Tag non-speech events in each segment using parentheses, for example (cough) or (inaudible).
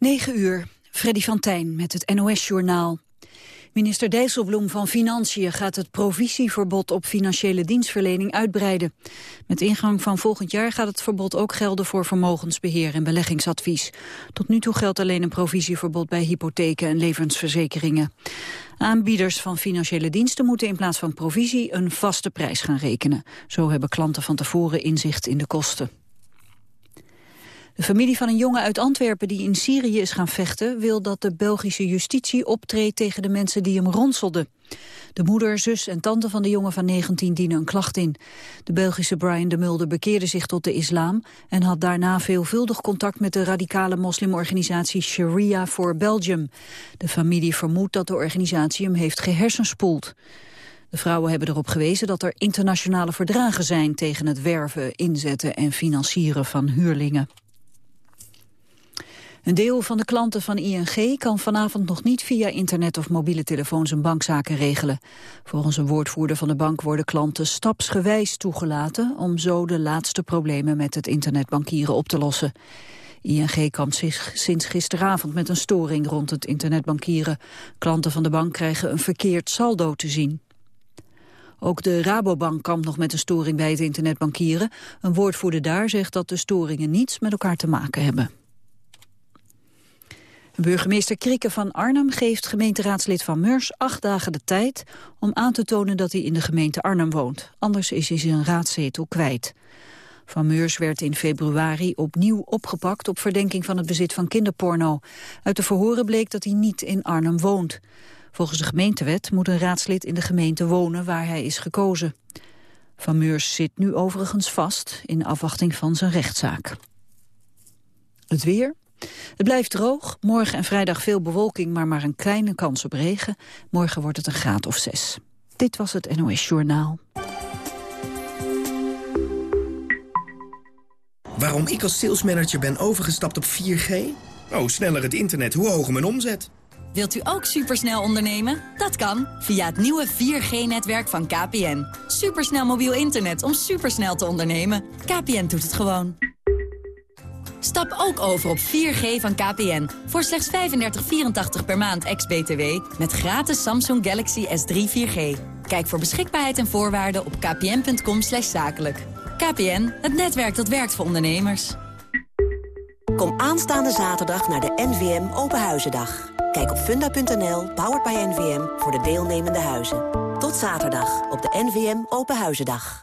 9 uur, Freddy van Tijn met het NOS-journaal. Minister Dijsselbloem van Financiën gaat het provisieverbod op financiële dienstverlening uitbreiden. Met ingang van volgend jaar gaat het verbod ook gelden voor vermogensbeheer en beleggingsadvies. Tot nu toe geldt alleen een provisieverbod bij hypotheken en levensverzekeringen. Aanbieders van financiële diensten moeten in plaats van provisie een vaste prijs gaan rekenen. Zo hebben klanten van tevoren inzicht in de kosten. De familie van een jongen uit Antwerpen die in Syrië is gaan vechten... wil dat de Belgische justitie optreedt tegen de mensen die hem ronselden. De moeder, zus en tante van de jongen van 19 dienen een klacht in. De Belgische Brian de Mulder bekeerde zich tot de islam... en had daarna veelvuldig contact met de radicale moslimorganisatie Sharia for Belgium. De familie vermoedt dat de organisatie hem heeft gehersenspoeld. De vrouwen hebben erop gewezen dat er internationale verdragen zijn... tegen het werven, inzetten en financieren van huurlingen. Een deel van de klanten van ING kan vanavond nog niet via internet of mobiele telefoon zijn bankzaken regelen. Volgens een woordvoerder van de bank worden klanten stapsgewijs toegelaten om zo de laatste problemen met het internetbankieren op te lossen. ING kampt zich sinds gisteravond met een storing rond het internetbankieren. Klanten van de bank krijgen een verkeerd saldo te zien. Ook de Rabobank kampt nog met een storing bij het internetbankieren. Een woordvoerder daar zegt dat de storingen niets met elkaar te maken hebben. Burgemeester Krikke van Arnhem geeft gemeenteraadslid Van Meurs acht dagen de tijd om aan te tonen dat hij in de gemeente Arnhem woont. Anders is hij zijn raadzetel kwijt. Van Meurs werd in februari opnieuw opgepakt op verdenking van het bezit van kinderporno. Uit de verhoren bleek dat hij niet in Arnhem woont. Volgens de gemeentewet moet een raadslid in de gemeente wonen waar hij is gekozen. Van Meurs zit nu overigens vast in afwachting van zijn rechtszaak. Het weer. Het blijft droog. Morgen en vrijdag veel bewolking, maar maar een kleine kans op regen. Morgen wordt het een graad of zes. Dit was het NOS Journaal. Waarom ik als salesmanager ben overgestapt op 4G? Oh, sneller het internet, hoe hoger mijn omzet. Wilt u ook supersnel ondernemen? Dat kan via het nieuwe 4G-netwerk van KPN. Supersnel mobiel internet om supersnel te ondernemen. KPN doet het gewoon. Stap ook over op 4G van KPN. Voor slechts 35,84 per maand ex-BTW. Met gratis Samsung Galaxy S3 4G. Kijk voor beschikbaarheid en voorwaarden op kpn.com zakelijk. KPN, het netwerk dat werkt voor ondernemers. Kom aanstaande zaterdag naar de NVM Openhuizendag. Kijk op funda.nl, powered by NVM, voor de deelnemende huizen. Tot zaterdag op de NVM Openhuizendag.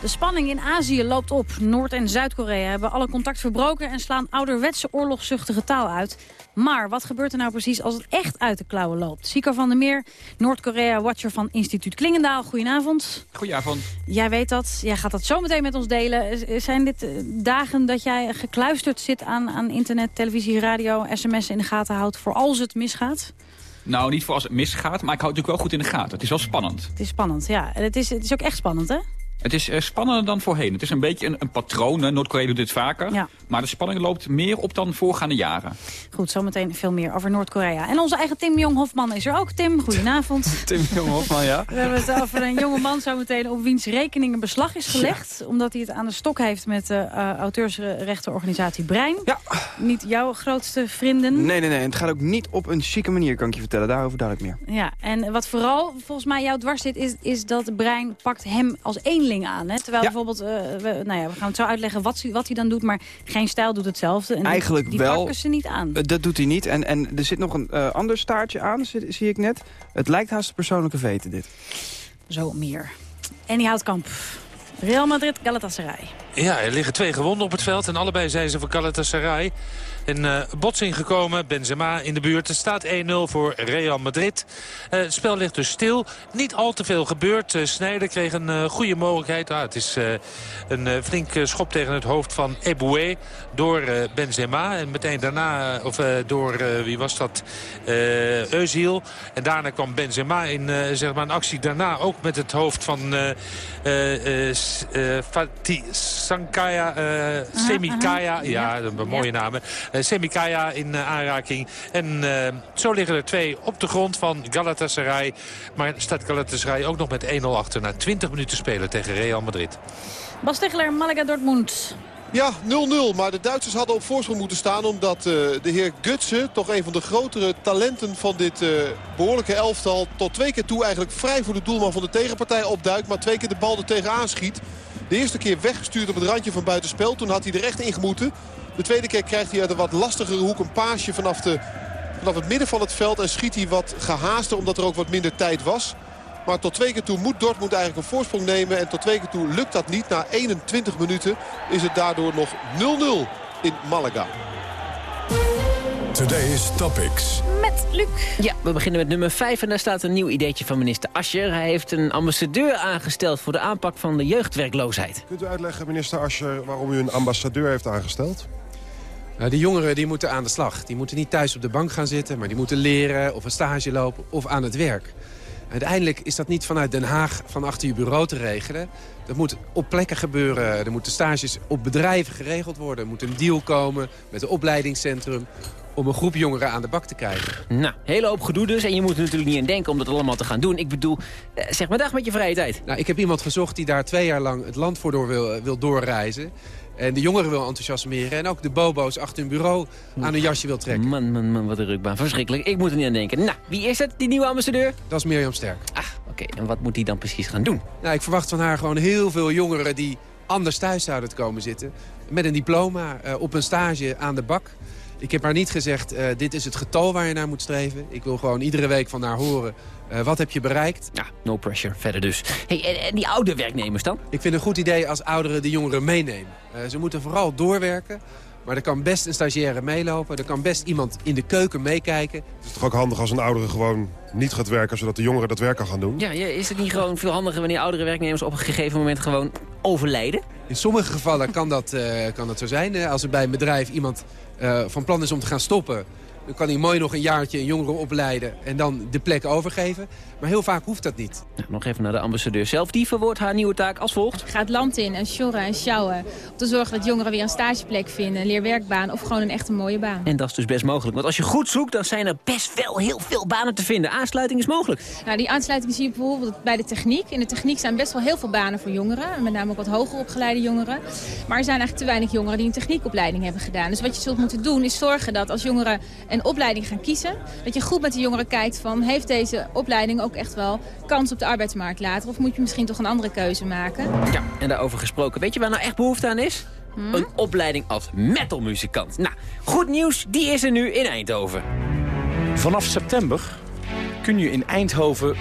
De spanning in Azië loopt op. Noord- en Zuid-Korea hebben alle contact verbroken... en slaan ouderwetse oorlogszuchtige taal uit. Maar wat gebeurt er nou precies als het echt uit de klauwen loopt? Sika van der Meer, Noord-Korea-watcher van instituut Klingendaal. Goedenavond. Goedenavond. Jij weet dat. Jij gaat dat zo meteen met ons delen. Zijn dit eh, dagen dat jij gekluisterd zit aan, aan internet, televisie, radio, sms in de gaten houdt... voor als het misgaat? Nou, niet voor als het misgaat, maar ik houd het natuurlijk wel goed in de gaten. Het is wel spannend. Het is spannend, ja. Het is, het is ook echt spannend, hè? Het is uh, spannender dan voorheen. Het is een beetje een, een patroon. Noord-Korea doet dit vaker. Ja. Maar de spanning loopt meer op dan voorgaande jaren. Goed, zometeen veel meer over Noord-Korea. En onze eigen Tim Jong-Hofman is er ook. Tim, goedenavond. (laughs) Tim Jong-Hofman, ja. We hebben het over een jonge man zometeen op wiens rekening een beslag is gelegd. Omdat hij het aan de stok heeft met de uh, auteursrechtenorganisatie Brein. Ja. Niet jouw grootste vrienden. Nee, nee, nee. Het gaat ook niet op een chique manier, kan ik je vertellen. Daarover duidelijk meer. Ja, en wat vooral volgens mij jou dwars zit, is, is dat Brein pakt hem als aan. Hè? Terwijl Ja. bijvoorbeeld, uh, we, nou ja, we gaan het zo uitleggen wat, hij- wat hij dan doet, maar geen stijl doet hetzelfde. En die- Eigenlijk die, wel. pakken ze niet aan. Eh, dat doet hij niet. En, en er zit nog een eh, ander staartje aan, zie, zie ik net. Het lijkt haast een persoonlijke veten, dit. Zo meer. En die houtkamp. Real Madrid, Galatasaray. Ja, er liggen twee gewonden op het veld en allebei zijn ze voor Galatasaray. Een eh, botsing gekomen, Benzema in de buurt. Het staat 1-0 voor Real Madrid. Eh, het spel ligt dus stil. Niet al te veel gebeurd. Uh, Snijder kreeg een eh, goede mogelijkheid. Ah, het is eh, een eh, flink eh, schop tegen het hoofd van Eboué door eh, Benzema. En meteen daarna, eh, of eh, door, eh, wie was dat, eh Özil. En daarna kwam Benzema in eh, zeg maar een actie daarna ook met het hoofd van eh, eh, eh, eh, Fatih Sankaya, uh, Semikaya, ja, een mooie namen. Uh, Semikaya in aanraking. En zo liggen er twee op de grond van Galatasaray. Maar staat Galatasaray ook nog met 1-0 achter na 20 minuten spelen tegen Real Madrid. Bas Tegeler, Malaga Dortmund. Ja, 0-0. Maar de Duitsers hadden op voorsprong moeten staan... omdat uh, de heer Gutsen, toch een van de grotere talenten van dit uh, behoorlijke elftal... tot twee keer toe eigenlijk vrij voor de doelman van de tegenpartij opduikt... maar twee keer de bal er tegenaan schiet. De eerste keer weggestuurd op het randje van buitenspel. Toen had hij er echt in gemoeten. De tweede keer krijgt hij uit een wat lastigere hoek een paasje vanaf, de, vanaf het midden van het veld... en schiet hij wat gehaaster omdat er ook wat minder tijd was... Maar tot twee keer toe moet Dortmund eigenlijk een voorsprong nemen. En tot twee keer toe lukt dat niet. Na 21 minuten is het daardoor nog 0-0 in Malaga. Today's Topics. Met Luc. Ja, we beginnen met nummer 5 en daar staat een nieuw ideetje van minister Ascher. Hij heeft een ambassadeur aangesteld voor de aanpak van de jeugdwerkloosheid. Kunt u uitleggen, minister Ascher, waarom u een ambassadeur heeft aangesteld? Nou, die jongeren die moeten aan de slag. Die moeten niet thuis op de bank gaan zitten, maar die moeten leren of een stage lopen of aan het werk. Uiteindelijk is dat niet vanuit Den Haag van achter je bureau te regelen. Dat moet op plekken gebeuren. Er moeten stages op bedrijven geregeld worden. Er moet een deal komen met een opleidingscentrum om een groep jongeren aan de bak te krijgen. Nou, hele hoop gedoe dus. En je moet er natuurlijk niet aan denken om dat allemaal te gaan doen. Ik bedoel, eh, zeg maar dag met je vrije tijd. Nou, ik heb iemand gezocht die daar twee jaar lang het land voor door wil, wil doorreizen. En de jongeren wil enthousiasmeren. En ook de bobo's achter hun bureau aan hun jasje wil trekken. Man, man, man, wat een rukbaan. Verschrikkelijk. Ik moet er niet aan denken. Nou, wie is het, die nieuwe ambassadeur? Dat is Mirjam Sterk. Ah, oké. En wat moet die dan precies gaan doen? Nou, ik verwacht van haar gewoon heel veel jongeren die anders thuis zouden komen zitten. Met een diploma, uh, op een stage aan de bak. Ik heb haar niet gezegd, uh, dit is het getal waar je naar moet streven. Ik wil gewoon iedere week van haar horen, uh, wat heb je bereikt? Ja, no pressure. Verder dus. Hey, en, en, die oude werknemers dan? Ik vind het een goed idee als ouderen de jongeren meenemen. Uh, ze moeten vooral doorwerken. Maar er kan best een stagiaire meelopen. Er kan best iemand in de keuken meekijken. Het is toch ook handig als een oudere gewoon niet gaat werken... zodat de jongeren dat werk kan gaan doen? Ja, ja is het niet gewoon veel handiger wanneer oudere werknemers... op een gegeven moment gewoon overlijden? In sommige gevallen kan dat, uh, kan dat zo zijn. Als er bij een bedrijf iemand uh, van plan is om te gaan stoppen... Dan kan hij mooi nog een jaartje een jongere opleiden en dan de plek overgeven. Maar heel vaak hoeft dat niet. Nou, nog even naar de ambassadeur zelf. Die verwoordt haar nieuwe taak als volgt. Ga het land in en sjorren en sjouwen. Om te zorgen dat jongeren weer een stageplek vinden, een leerwerkbaan of gewoon een echte mooie baan. En dat is dus best mogelijk. Want als je goed zoekt, dan zijn er best wel heel veel banen te vinden. Aansluiting is mogelijk. Nou, die aansluiting zie je bijvoorbeeld bij de techniek. In de techniek zijn best wel heel veel banen voor jongeren. Met name ook wat hoger opgeleide jongeren. Maar er zijn eigenlijk te weinig jongeren die een techniekopleiding hebben gedaan. Dus wat je zult moeten doen is zorgen dat als jongeren een opleiding gaan kiezen... dat je goed met de jongeren kijkt van heeft deze opleiding ook echt wel kans op de arbeidsmarkt later? Of moet je misschien toch een andere keuze maken? Ja, en daarover gesproken. Weet je waar nou echt behoefte aan is? Hmm? Een opleiding als metalmuzikant. Nou, goed nieuws, die is er nu in Eindhoven. Vanaf september kun je in Eindhoven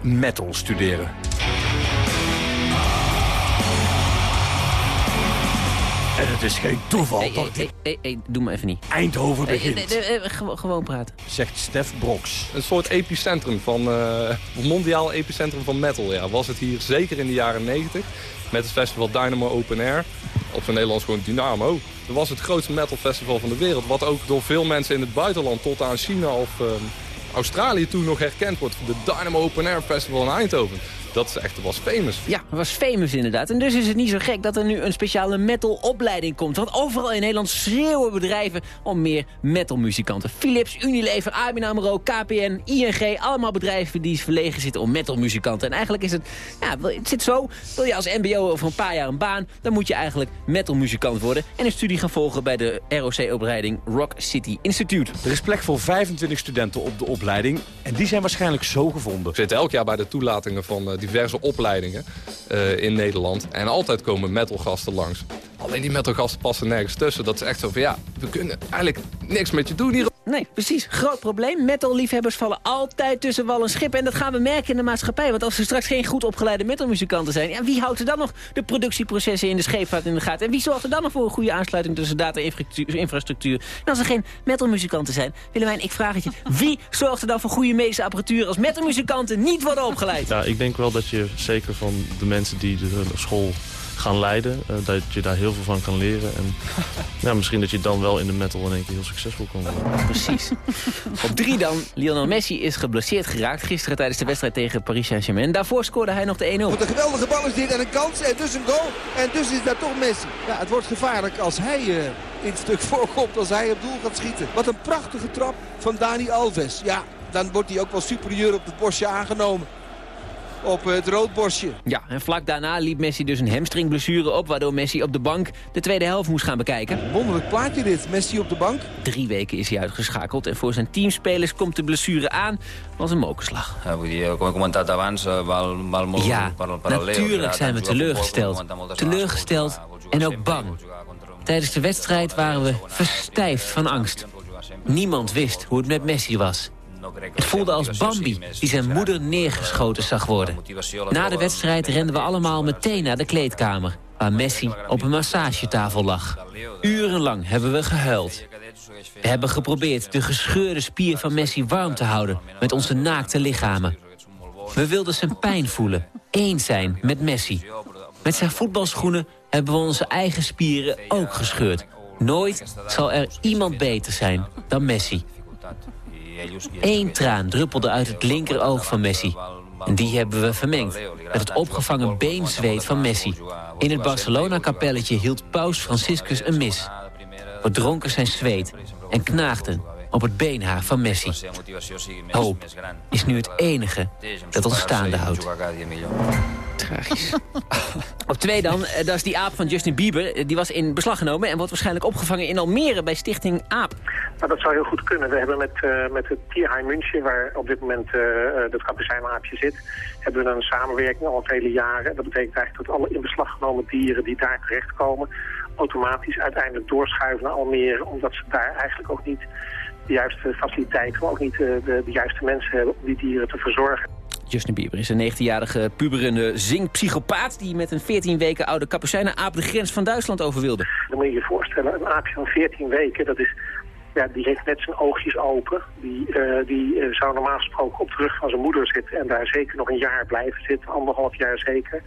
metal studeren. En het is geen toeval hey, dat hey, hey, hey, doe maar even niet. Eindhoven begint. gewoon praten. Zegt Stef Broks. Een soort epicentrum van, uh, mondiaal epicentrum van metal. Ja. Was het hier zeker in de jaren 90. Met het festival Dynamo Open Air. Op zijn Nederlands gewoon Dynamo. Dat was het grootste metal festival van de wereld. Wat ook door veel mensen in het buitenland tot aan China of uh, Australië toen nog herkend wordt. De Dynamo Open Air Festival in Eindhoven dat is echt, was famous. Ja, was famous inderdaad. En dus is het niet zo gek dat er nu een speciale metalopleiding komt. Want overal in Nederland schreeuwen bedrijven om meer metalmuzikanten. Philips, Unilever, ABN AMRO, KPN, ING. Allemaal bedrijven die verlegen zitten om metalmuzikanten. En eigenlijk is het, ja, het zit zo. Wil je als mbo over een paar jaar een baan, dan moet je eigenlijk metalmuzikant worden. En een studie gaan volgen bij de ROC-opleiding Rock City Institute. Er is plek voor 25 studenten op de opleiding. En die zijn waarschijnlijk zo gevonden. We zitten elk jaar bij de toelatingen van diverse opleidingen uh, in Nederland. En altijd komen metalgasten langs. Alleen die metalgasten passen nergens tussen. Dat is echt zo van, ja, we kunnen eigenlijk niks met je doen hier. Nee, precies. Groot probleem. Metal-liefhebbers vallen altijd tussen wal en schip. En dat gaan we merken in de maatschappij. Want als er straks geen goed opgeleide metalmuzikanten zijn... Ja, wie houdt er dan nog de productieprocessen in de scheepvaart in de gaten? En wie zorgt er dan nog voor een goede aansluiting tussen data-infrastructuur? En als er geen metalmuzikanten zijn, Willemijn, ik vraag het je... wie zorgt er dan voor goede medische apparatuur als metalmuzikanten niet worden opgeleid? Ja, ik denk wel dat je zeker van de mensen die de school gaan leiden. eh, dat je daar heel veel van kan leren. En (laughs) ja, misschien dat je dan wel in de metal in één keer heel succesvol kan worden. Precies. (laughs) Op drie dan. Lionel Messi is geblesseerd geraakt gisteren tijdens de wedstrijd tegen Paris Saint-Germain. Daarvoor scoorde hij nog de 1-0. Wat een geweldige bal is dit en een kans en dus een goal. En dus is daar toch Messi. Ja, het wordt gevaarlijk als hij eh, in het stuk (laughs) voorkomt, als hij op doel gaat schieten. Wat een prachtige trap van Dani Alves. Ja, dan wordt hij ook wel superieur op het bosje aangenomen. Op het roodborstje. Ja, en vlak daarna liep Messi dus een hamstringblessure op... waardoor Messi op de bank de tweede helft moest gaan bekijken. Wonderlijk plaatje dit, Messi op de bank. Drie weken is hij uitgeschakeld en voor zijn teamspelers komt de blessure aan als een mokerslag. Ja, eh, natuurlijk zijn we teleurgesteld. Teleurgesteld en ook bang. Tijdens de wedstrijd waren we verstijfd van angst. Niemand wist hoe het met Messi was. Het voelde als Bambi, die zijn moeder neergeschoten zag worden. Na de wedstrijd renden we allemaal meteen naar de kleedkamer... waar Messi op een massagetafel lag. Urenlang hebben we gehuild. We hebben geprobeerd de gescheurde spier van Messi warm te houden... met onze naakte lichamen. We wilden zijn pijn voelen, één zijn met Messi. Met zijn voetbalschoenen hebben we onze eigen spieren ook gescheurd. Nooit zal er iemand beter zijn dan Messi. Eén traan druppelde uit het linkeroog van Messi. En die hebben we vermengd met het opgevangen beenzweet van Messi. In het Barcelona-kapelletje hield paus Franciscus een mis. We dronken zijn zweet en knaagden op het beenhaar van Messi. Hoop is nu het enige dat ons staande houdt. Tragisch. (laughs) Op twee dan, eh, dat is die aap van Justin Bieber. Eh, Die was in beslag genomen en wordt waarschijnlijk opgevangen in Almere bij Stichting AAP. Nou, dat zou heel goed kunnen. We hebben met, eh, met het Tierheim München, waar op dit moment uh, dat kapucijnaapje zit, hebben we een samenwerking al vele jaren. Dat betekent eigenlijk dat alle in beslag genomen dieren die daar terechtkomen, automatisch uiteindelijk doorschuiven naar Almere, omdat ze daar eigenlijk ook niet de juiste faciliteiten, maar ook niet de, de, de juiste mensen hebben om die dieren te verzorgen. Justin Bieber is een 19-jarige puberende zingpsychopaat... die met een 14 weken oude kapucijnenaap de grens van Duitsland over wilde. Dan moet je je voorstellen, een aapje van 14 weken, dat is... Ja, die heeft net zijn oogjes open. Die, uh, die uh, zou normaal gesproken op de rug van zijn moeder zitten... en daar zeker nog een jaar blijven zitten, anderhalf jaar zeker.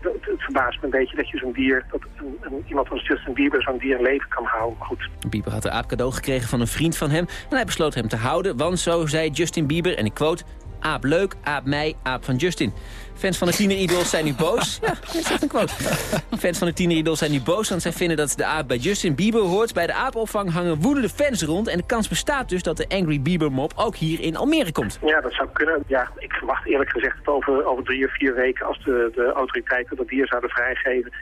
Het, het verbaast me een beetje dat je zo'n dier... dat een, een, iemand als Justin Bieber zo'n dier in leven kan houden. Goed. Bieber had de aap cadeau gekregen van een vriend van hem... en hij besloot hem te houden, want zo zei Justin Bieber... en ik quote aap leuk, aap mij, aap van Justin. Fans van de tieneridols zijn nu boos. (laughs) Ja, dat is echt een quote. Fans van de tieneridols zijn nu boos, want zij vinden dat de aap bij Justin Bieber hoort. Bij de aapopvang hangen woedende fans rond. En de kans bestaat dus dat de Angry Bieber mop ook hier in Almere komt. Ja, dat zou kunnen. Ja, ik verwacht eerlijk gezegd dat over, over drie of vier weken... als de, de autoriteiten dat dier zouden vrijgeven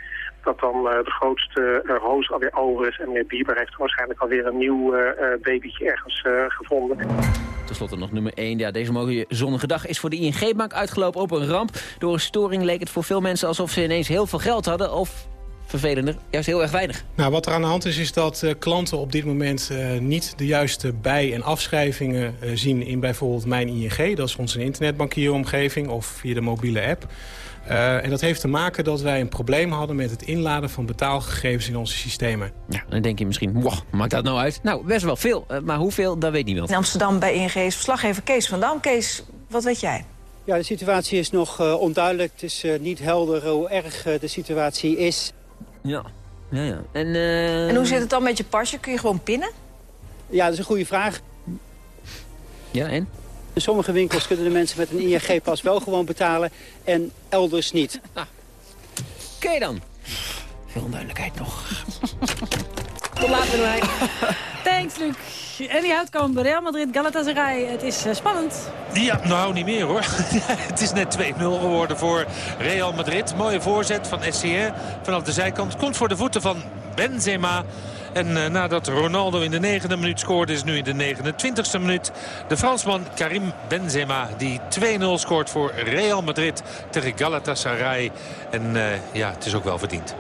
dat dan uh, de grootste uh, roos alweer over is. En meneer Bieber heeft waarschijnlijk alweer een nieuw uh, babytje ergens gevonden. Ten slotte nog nummer 1. Ja, deze mooie zonnige dag is voor de ING-bank uitgelopen op een ramp. Door een storing leek het voor veel mensen alsof ze ineens heel veel geld hadden... of vervelender, juist heel erg weinig. Nou, wat er aan de hand is, is dat uh, klanten op dit moment uh, niet de juiste bij- en afschrijvingen uh, zien in bijvoorbeeld Mijn ING. Dat is onze internetbankieromgeving of via de mobiele app. Uh, en dat heeft te maken dat wij een probleem hadden met het inladen van betaalgegevens in onze systemen. Ja, dan denk je misschien, wow, maakt dat nou uit? Nou, best wel veel, uh, maar hoeveel, dat weet niemand. In Amsterdam bij ING is verslaggever Kees van Dam. Kees, wat weet jij? Ja, de situatie is nog uh, onduidelijk. Het is niet helder hoe erg de situatie is. Ja, ja, ja. En, en hoe zit het dan met je pasje? Kun je gewoon pinnen? Ja, dat is een goede vraag. Ja, en? In sommige winkels kunnen de mensen met een ING-pas wel gewoon betalen en elders niet. (laughs) Ah. Oké okay dan. Veel onduidelijkheid nog. Tot later, mij. Thanks, Luc. En die uitkomen bij Real Madrid, Galatasaray. Het is uh, spannend. Ja, nou niet meer hoor. (laughs) het is net 2-0 geworden voor Real Madrid. Mooie voorzet van SCR vanaf de zijkant. Komt voor de voeten van Benzema. En uh, nadat Ronaldo in de negende minuut scoorde... is nu in de 29e minuut de Fransman Karim Benzema... die 2-0 scoort voor Real Madrid tegen Galatasaray. En uh, ja, het is ook wel verdiend.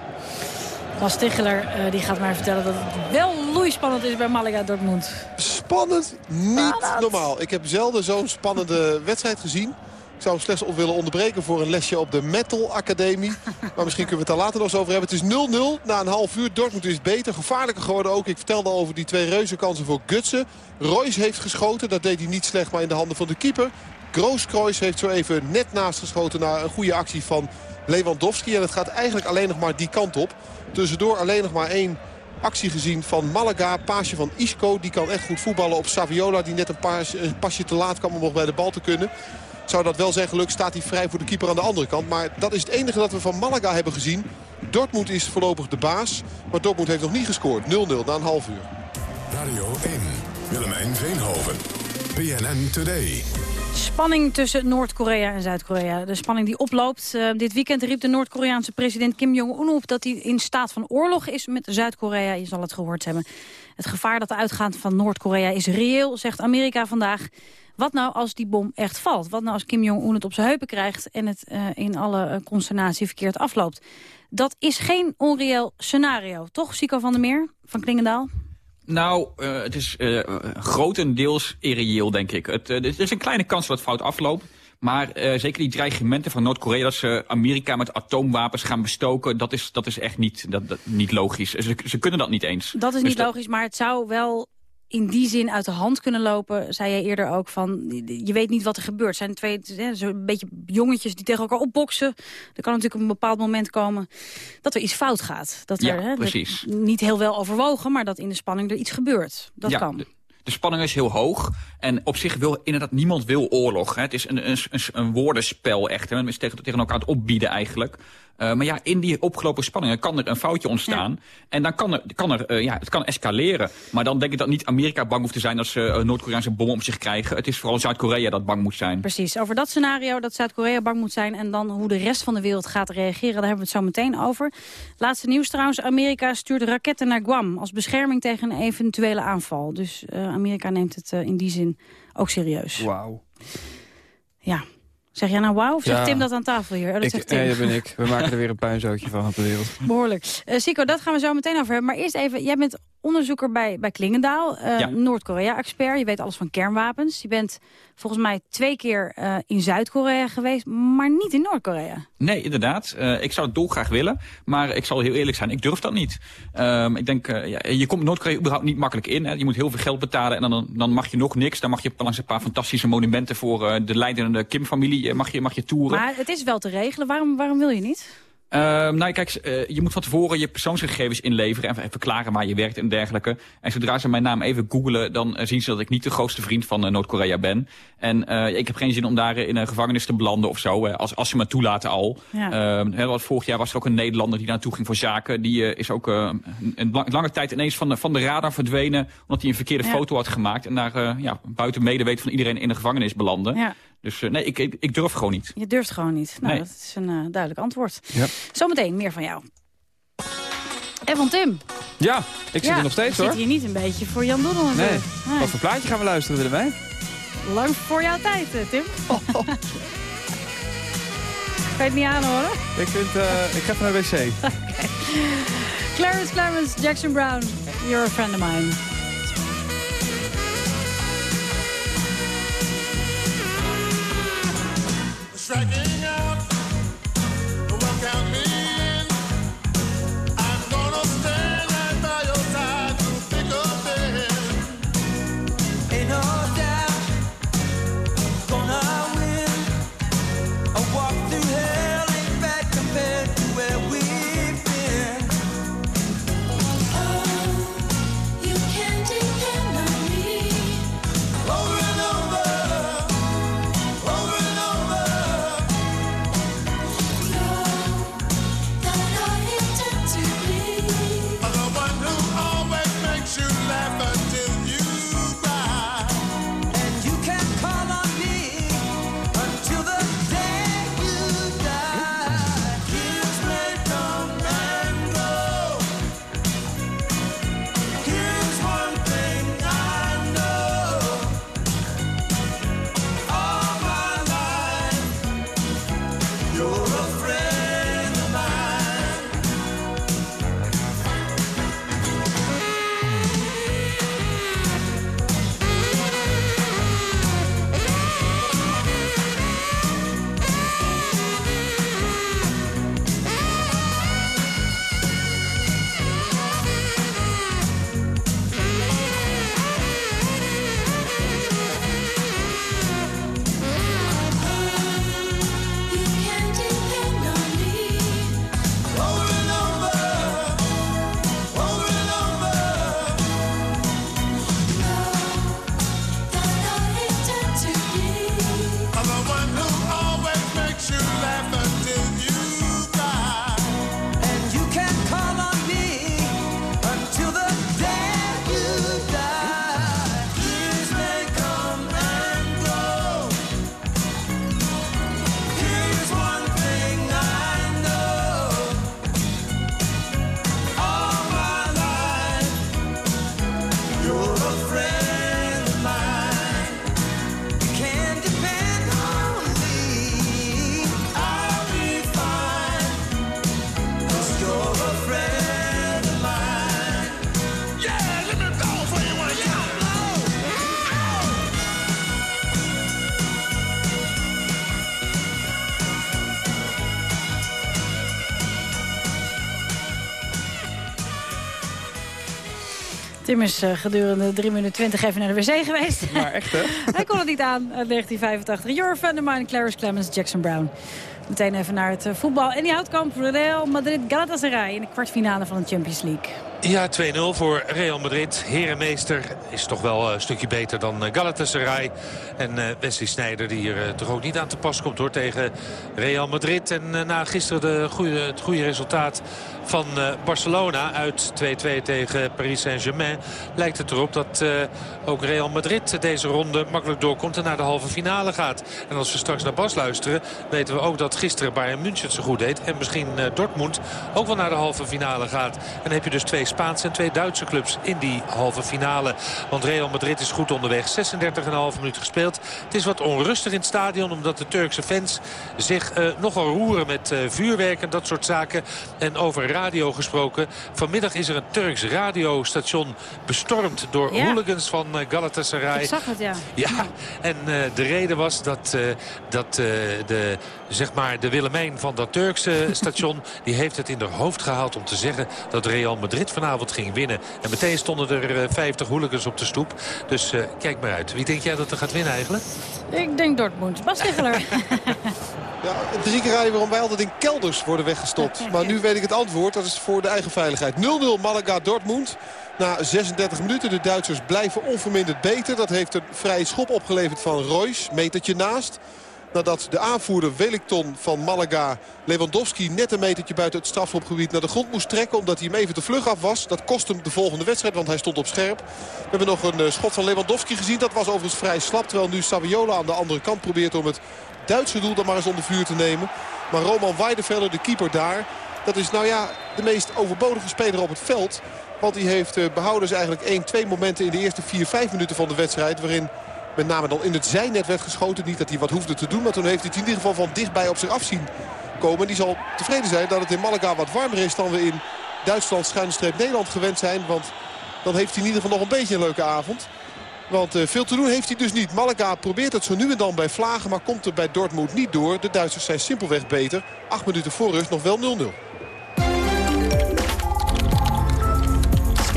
Bas Ticheler uh, die gaat mij vertellen dat het wel loeispannend is bij Malaga Dortmund. Spannend? Niet Spannend. normaal. Ik heb zelden zo'n spannende (laughs) wedstrijd gezien. Ik zou hem slechts op willen onderbreken voor een lesje op de Metal Academie. Maar misschien kunnen we het daar later nog eens over hebben. Het is 0-0 na een half uur. Dortmund is beter, gevaarlijker geworden ook. Ik vertelde over die twee reuzenkansen voor Gutsen. Royce heeft geschoten, dat deed hij niet slecht, maar in de handen van de keeper. Grooskreuz heeft zo even net naast geschoten naar een goede actie van Lewandowski. En het gaat eigenlijk alleen nog maar die kant op. Tussendoor alleen nog maar één actie gezien van Malaga. Paasje van Isco. Die kan echt goed voetballen op Saviola. Die net een, pasje te laat kwam om nog bij de bal te kunnen. Zou dat wel zijn geluk, staat hij vrij voor de keeper aan de andere kant. Maar dat is het enige dat we van Malaga hebben gezien. Dortmund is voorlopig de baas. Maar Dortmund heeft nog niet gescoord. 0-0 na een half uur. Radio 1, Willemijn Veenhoven. PNN Today. Spanning tussen Noord-Korea en Zuid-Korea. De spanning die oploopt. Uh, dit weekend riep de Noord-Koreaanse president Kim Jong-un op... dat hij in staat van oorlog is met Zuid-Korea. Je zal het gehoord hebben. Het gevaar dat uitgaat van Noord-Korea is reëel, zegt Amerika vandaag. Wat nou als die bom echt valt? Wat nou als Kim Jong-un het op zijn heupen krijgt... en het uh, in alle uh, consternatie verkeerd afloopt? Dat is geen onreëel scenario, toch, Sico van der Meer van Klingendaal? Nou, uh, het is uh, grotendeels irreëel, denk ik. Het, uh, er is een kleine kans dat het fout afloopt. Maar zeker die dreigementen van Noord-Korea... dat ze Amerika met atoomwapens gaan bestoken... dat is, dat is echt niet, dat, dat, niet logisch. Ze, ze kunnen dat niet eens. Dat is niet dus logisch, maar het zou wel in die zin uit de hand kunnen lopen, zei jij eerder ook, van je weet niet wat er gebeurt. zijn twee een beetje jongetjes die tegen elkaar opboksen. Er kan natuurlijk op een bepaald moment komen dat er iets fout gaat. Dat ja, er, hè, precies. niet heel wel overwogen, maar dat in de spanning er iets gebeurt. Dat ja, kan. De, de spanning is heel hoog. En op zich wil inderdaad niemand wil oorlog. Hè. Het is een, een, een woordenspel echt. Hè. Men is tegen, tegen elkaar aan het opbieden eigenlijk. Uh, maar ja, in die opgelopen spanningen kan er een foutje ontstaan. Ja. En dan kan er, kan er uh, ja, het kan escaleren. Maar dan denk ik dat niet Amerika bang hoeft te zijn... als ze uh, Noord-Koreaanse bommen op zich krijgen. Het is vooral Zuid-Korea dat bang moet zijn. Precies, over dat scenario dat Zuid-Korea bang moet zijn... en dan hoe de rest van de wereld gaat reageren, daar hebben we het zo meteen over. Laatste nieuws trouwens, Amerika stuurt raketten naar Guam... als bescherming tegen een eventuele aanval. Dus Amerika neemt het in die zin ook serieus. Wauw. Ja, Zeg jij nou wauw of zegt Ja. Tim dat aan tafel hier? Oh, dat Ik, zegt Tim. nee, dat ben ik. We maken er weer een puinzootje van op de wereld. (laughs) Behoorlijk. Uh, Sico, dat gaan we zo meteen over hebben. Maar eerst even, jij bent onderzoeker bij, bij Klingendaal. Uh, Ja. Noord-Korea-expert. Je weet alles van kernwapens. Je bent volgens mij twee keer uh, in Zuid-Korea geweest, maar niet in Noord-Korea. Nee, inderdaad. Uh, ik zou het dolgraag willen. Maar ik zal heel eerlijk zijn, ik durf dat niet. Um, ik denk, uh, ja, je komt Noord-Korea überhaupt niet makkelijk in. Hè. Je moet heel veel geld betalen en dan, dan mag je nog niks. Dan mag je langs een paar fantastische monumenten voor de leidende Kim-familie mag je, mag je toeren. Maar het is wel te regelen. Waarom, waarom wil je niet? Uh, nou, kijk, uh, je moet van tevoren je persoonsgegevens inleveren en verklaren waar je werkt en dergelijke. En zodra ze mijn naam even googelen, dan uh, zien ze dat ik niet de grootste vriend van uh, Noord-Korea ben. En ik heb geen zin om daar in een gevangenis te belanden of zo, als, als ze me toelaten al. Ja. Uh, wat vorig jaar was er ook een Nederlander die naartoe ging voor zaken. Die is ook een, lange tijd ineens van de, van de radar verdwenen, omdat hij een verkeerde Ja. foto had gemaakt. En daar ja, buiten medeweten van iedereen in de gevangenis belandde. Ja. Dus uh, nee, ik, ik, ik durf gewoon niet. Je durft gewoon niet. Nou, Nee. dat is een uh, duidelijk antwoord. Ja. Zometeen meer van jou. En van Tim. Ja, ik zit ja, er nog steeds hoor. zit hier niet een beetje voor Jan Doddel en zo. Nee. Wat voor plaatje gaan we luisteren, Willemijn? Lang voor jouw tijd, eh, Tim. (laughs) Oh. kan je het niet aanhoren? Ik, vind, uh, ik ga naar de wc. (laughs) Clarence Clemens, Jackson Brown. You're a friend of mine. Striking out, count me Tim is eh, gedurende 3 minuten 20 even naar de wc geweest. Maar echt, hè? (laughs) Hij kon het niet aan, uit 1985. Jor van der Mine, Clarence Clemens, Jackson Brown. Meteen even naar het eh, voetbal. En die houtkamp Real Madrid Galatasaray in de kwartfinale van de Champions League. Ja, 2-0 voor Real Madrid. Herenmeester is toch wel een stukje beter dan eh, Galatasaray. En Wesley Sneijder die hier toch ook niet aan te pas komt hoor tegen Real Madrid. En na gisteren de goede, het goede resultaat van Barcelona uit 2-2 tegen Paris Saint-Germain... lijkt het erop dat ook Real Madrid deze ronde makkelijk doorkomt en naar de halve finale gaat. En als we straks naar Bas luisteren weten we ook dat gisteren Bayern München het zo goed deed. En misschien Dortmund ook wel naar de halve finale gaat. En dan heb je dus twee Spaanse en twee Duitse clubs in die halve finale. Want Real Madrid is goed onderweg. 36,5 minuut gespeeld. Het is wat onrustig in het stadion omdat de Turkse fans zich nogal roeren met vuurwerk en dat soort zaken. En over radio gesproken. Vanmiddag is er een Turks radiostation bestormd door Ja. hooligans van uh, Galatasaray. Ik zag het, ja. Ja, en eh, de reden was dat, eh, dat eh, de, zeg maar de Willemijn van dat Turkse (laughs) station... die heeft het in haar hoofd gehaald om te zeggen dat Real Madrid vanavond ging winnen. En meteen stonden er eh, 50 hooligans op de stoep. Dus eh, kijk maar uit. Wie denk jij dat er gaat winnen eigenlijk? Ik denk Dortmund. Bas Ticheler. (laughs) Ja, drie keer rijden waarom wij altijd in kelders worden weggestopt. (laughs) Maar nu weet ik het antwoord. Dat is voor de eigen veiligheid. 0-0 Malaga-Dortmund. Na 36 minuten. De Duitsers blijven onverminderd beter. Dat heeft een vrije schop opgeleverd van Royce. Metertje naast. Nadat de aanvoerder Wellington van Malaga Lewandowski net een metertje buiten het strafschopgebied naar de grond moest trekken. Omdat hij hem even te vlug af was. Dat kost hem de volgende wedstrijd, want hij stond op scherp. We hebben nog een eh, schot van Lewandowski gezien. Dat was overigens vrij slap. Terwijl nu Saviola aan de andere kant probeert om het Duitse doel dan maar eens onder vuur te nemen. Maar Roman Weideveller, de keeper daar... dat is nou ja de meest overbodige speler op het veld. Want die heeft eh, behoudens eigenlijk 1, 2 momenten in de eerste 4, 5 minuten van de wedstrijd... waarin met name dan in het zijnet werd geschoten. Niet dat hij wat hoefde te doen, maar toen heeft hij het in ieder geval van dichtbij op zich af zien komen. En die zal tevreden zijn dat het in Malaga wat warmer is dan we in Duitsland schuine streep Nederland gewend zijn. Want dan heeft hij in ieder geval nog een beetje een leuke avond. Want eh, veel te doen heeft hij dus niet. Malaga probeert het zo nu en dan bij Vlagen, maar komt er bij Dortmund niet door. De Duitsers zijn simpelweg beter. Acht minuten voor rust nog wel 0-0.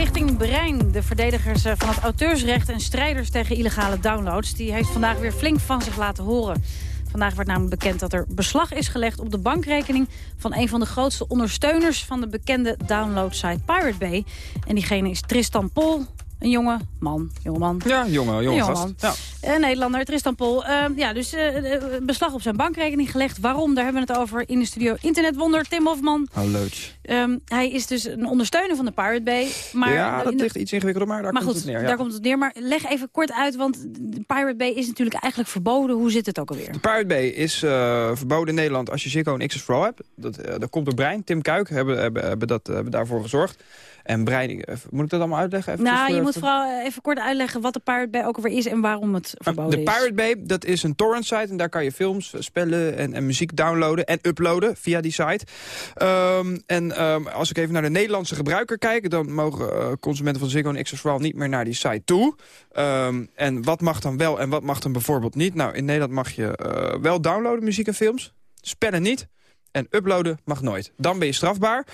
Stichting Brein, de verdedigers eh, van het auteursrecht en strijders tegen illegale downloads... die heeft vandaag weer flink van zich laten horen. Vandaag werd namelijk bekend dat er beslag is gelegd op de bankrekening... van een van de grootste ondersteuners van de bekende downloadsite Pirate Bay. En diegene is Tristan Pol, een jonge man. Jonge man. Ja, jonge, jonge gast. Ja. Een Nederlander, Tristan Pol. Eh, ja, dus eh, eh, beslag op zijn bankrekening gelegd. Waarom? Daar hebben we het over in de studio Internetwonder, Tim Hofman. Oh, leuk. Ehm, hij is dus een ondersteuner van de Pirate Bay. Maar ja, dat ligt iets ingewikkelder, maar daar maar komt goed, het neer. Ja. daar komt het neer. Maar leg even kort uit, want de Pirate Bay is natuurlijk eigenlijk verboden. Hoe zit het ook alweer? De Pirate Bay is eh, verboden in Nederland als je Ziggo en XS Pro hebt. Dat, eh, dat komt door Brein. Tim Kuik hebben, hebben, hebben, dat, hebben daarvoor gezorgd. En Brein, eh, moet ik dat allemaal uitleggen? Even nou, voor- je moet voor- vooral even kort uitleggen wat de Pirate Bay ook alweer is en waarom het verboden De is. Pirate Bay, dat is een torrent site en daar kan je films, eh, spellen en, en muziek downloaden en uploaden via die site. Ehm, en ehm, als ik even naar de Nederlandse gebruiker kijk, dan mogen eh, consumenten van Ziggo en XS vooral niet meer naar die site toe. Ehm, en wat mag dan wel en wat mag dan bijvoorbeeld niet? Nou, in Nederland mag je eh, wel downloaden muziek en films, spellen niet. En uploaden mag nooit. Dan ben je strafbaar.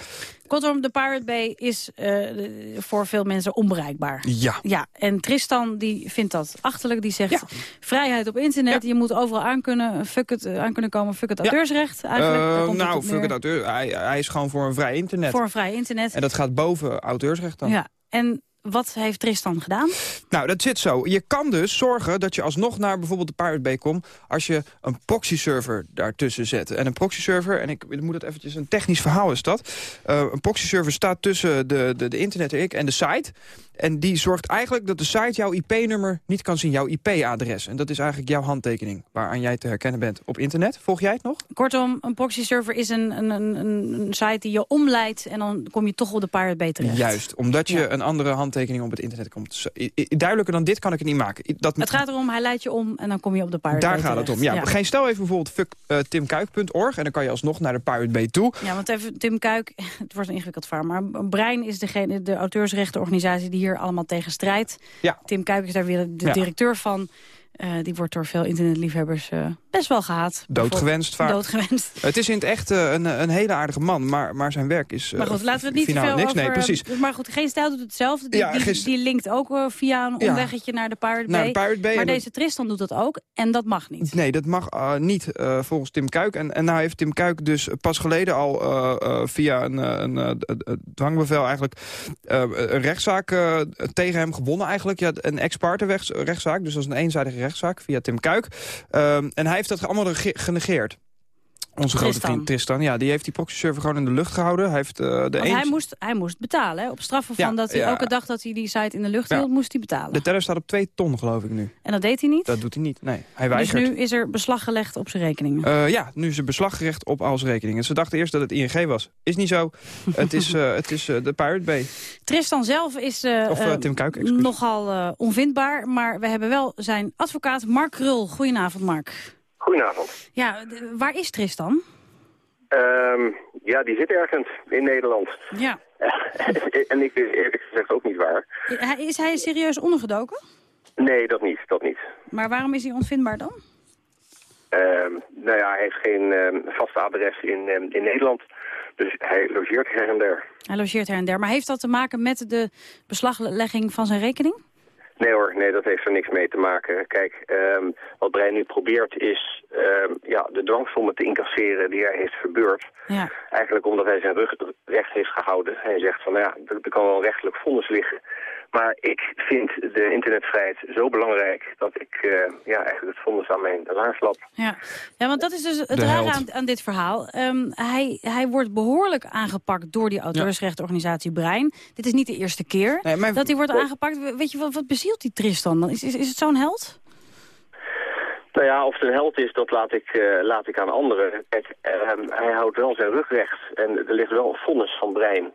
Kortom, de Pirate Bay is eh, voor veel mensen onbereikbaar. Ja. Ja, en Tristan die vindt dat achterlijk. Die zegt vrijheid op internet. Je moet overal aan kunnen, fuck het, eh, aan kunnen komen. Fuck het auteursrecht eigenlijk. Eh, het nou, fuck het auteur. Hij, hij is gewoon voor een vrij internet. Voor een vrij internet. En dat gaat boven auteursrecht dan. Ja, en wat heeft Tristan gedaan? Nou, dat zit zo. Je kan dus zorgen dat je alsnog naar bijvoorbeeld de Pirate komt... als je een proxy-server daartussen zet. En een proxy-server, en ik moet het eventjes... een technisch verhaal is dat. Eh, een proxy-server staat tussen de, de, de internet en de site. En die zorgt eigenlijk dat de site jouw IP-nummer niet kan zien. Jouw IP-adres. En dat is eigenlijk jouw handtekening waaraan jij te herkennen bent op internet. Volg jij het nog? Kortom, een proxy-server is een, een, een, een site die je omleidt... en dan kom je toch op de Pirate Bay terecht. Juist, omdat je een andere handtekening op het internet komt. Duidelijker dan dit kan ik het niet maken. Dat, Het gaat erom, hij leidt je om en dan kom je op de Pirate Daar Bay gaat het om. Ja. Geen stel even bijvoorbeeld fuck, eh, timkuik.org en dan kan je alsnog naar de Pirate Bay toe. Ja, want even Tim Kuik, (laughs) het wordt een ingewikkeld verhaal... maar Brein is degene, de auteursrechtenorganisatie die hier allemaal tegen strijdt. Ja. Tim Kuik is daar weer de Ja. directeur van. Eh, die wordt door veel internetliefhebbers eh, best wel gehaat. Doodgewenst vaak. Doodgewenst. Het is in het echt eh, een, een hele aardige man, maar, maar zijn werk is uh, Maar goed, laten we het niet veel niks. over... Nee, precies. Maar goed, Geen Stijl doet hetzelfde. Die, Ja, die, die linkt ook eh, via een Ja. omweggetje naar de Pirate Bay. de Pirate Bay maar dat- deze Tristan doet dat ook. En dat mag niet. Nee, dat mag eh, niet eh, volgens Tim Kuik. En, en nou heeft Tim Kuik dus pas geleden al eh, eh, via een, eh, een eh, dwangbevel eigenlijk eh, een rechtszaak eh, tegen hem gewonnen eigenlijk. Ja, een ex parte rechts- rechtszaak, dus dat is een eenzijdige rechtszaak via Tim Kuik. Ehm, en hij heeft dat allemaal genegeerd. Onze grote vriend Tristan, ja, die heeft die proxy-server gewoon in de lucht gehouden. Hij heeft eh, de Want eens- hij moest, hij moest betalen. Hè? Op straffen van Ja, dat hij ja. elke dag dat hij die site in de lucht Ja. hield, moest hij betalen. De teller staat op twee ton, geloof ik nu. En dat deed hij niet. Dat doet hij niet, nee. Hij dus weigert. nu is er beslag gelegd op zijn rekeningen. Eh, ja, nu is er beslag gerecht op als rekeningen. Ze dachten eerst dat het ING was. Is niet zo. (laughs) het is, eh, het is de Pirate Bay. Tristan zelf is Of, Tim Kuik, nogal onvindbaar. Maar we hebben wel zijn advocaat Mark Krul. Goedenavond, Mark. Goedenavond. Ja, waar is Tristan? Ehm, ja, die zit ergens in Nederland. Ja. (laughs) en ik weet eerlijk gezegd ook niet waar. Is hij serieus ondergedoken? Nee, dat niet, dat niet. Maar waarom is hij onvindbaar dan? Ehm, nou ja, hij heeft geen ehm, vaste adres in, in Nederland. Dus hij logeert her en der. Hij logeert her en der. Maar heeft dat te maken met de beslaglegging van zijn rekening? Nee hoor, nee, dat heeft er niks mee te maken. Kijk, ehm, wat Brein nu probeert is ehm, ja, de dwangsommen te incasseren die hij heeft verbeurd. Ja. Eigenlijk omdat hij zijn rug recht heeft gehouden. Hij zegt van, ja, er kan wel een rechtelijk vonnis liggen. Maar ik vind de internetvrijheid zo belangrijk dat ik eh, ja, eigenlijk het vonnis aan mijn laars lap. Ja. ja, want dat is dus het rare aan, aan dit verhaal. Ehm, hij, hij wordt behoorlijk aangepakt door die auteursrechtenorganisatie Brein. Dit is niet de eerste keer dat hij wordt aangepakt. We- Weet je, wat, wat bezielt die Tristan dan? Is, is, is het zo'n held? Nou ja, of het een held is, dat laat ik, eh, laat ik aan anderen. Kijk, ehm, hij houdt wel zijn rug recht en er ligt wel een vonnis van Brein.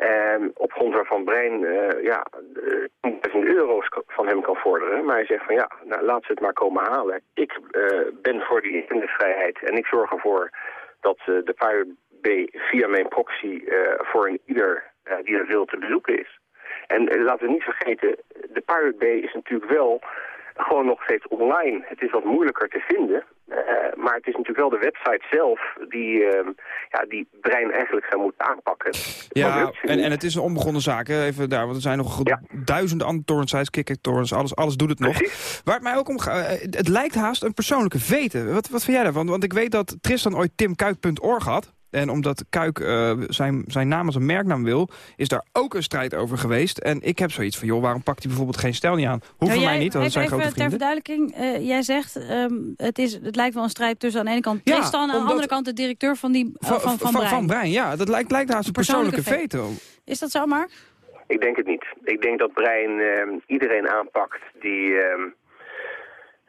En op grond waarvan Brein eh ja, eh, 10.000 euro's van hem kan vorderen. Maar hij zegt van ja, nou, laat ze het maar komen halen. Ik eh, ben voor die internetvrijheid en ik zorg ervoor dat de Pirate Bay via mijn proxy voor ieder die dat wil te bezoeken is. En laten we niet vergeten, de Pirate Bay is natuurlijk wel gewoon nog steeds online. Het is wat moeilijker te vinden. Maar het is natuurlijk wel de website zelf die, eh, ja, die Brein eigenlijk zou moeten aanpakken. Ja, en, en het is een onbegonnen zaak. Hè? Even daar, want er zijn nog duizenden andere torrent sites, alles, alles doet het nog. Waar het mij ook om gaat, eh, het lijkt haast een persoonlijke veten. Wat, wat vind jij daarvan? Want ik weet dat Tristan ooit timkuik.org had. En omdat Kuik eh, zijn, zijn naam als een merknaam wil, is daar ook een strijd over geweest. En ik heb zoiets van, joh, waarom pakt hij bijvoorbeeld geen stijl niet aan? Hoeft Nou, voor mij niet, want dat zijn even, grote even ter vrienden. verduidelijking. eh, jij zegt, ehm, het, is, het lijkt wel een strijd tussen aan de ene kant Ja, Tristan... en aan de andere kant de directeur van, die, eh, van, van, van, Brein. van Brein, ja. Dat lijkt, lijkt haast een persoonlijke, Persoonlijke veto. Is dat zo, Mark? Ik denk het niet. Ik denk dat Brein eh, iedereen aanpakt die,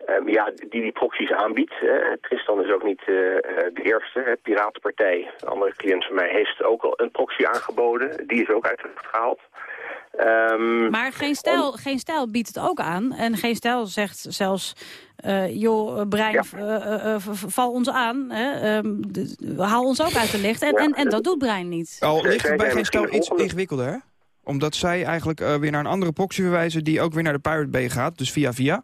ehm, ja, die die proxies aanbiedt. Eh, Tristan is ook niet eh, eh, de eerste. Hè. Piratenpartij, een andere cliënt van mij, heeft ook al een proxy aangeboden. Die is ook uit de lucht gehaald. Ehm, Maar geen stijl, geen stijl biedt het ook aan. En geen stijl zegt zelfs, eh, joh, Brein, eh, eh, eh, val ons aan. Hè, ehm, de- haal ons ook uit de licht. En, en, en dat doet Brein niet. Al ligt het bij geen stel misschien iets ingewikkelder, hè? Omdat zij eigenlijk weer naar een andere proxy verwijzen... die ook weer naar de Pirate Bay gaat, dus via via.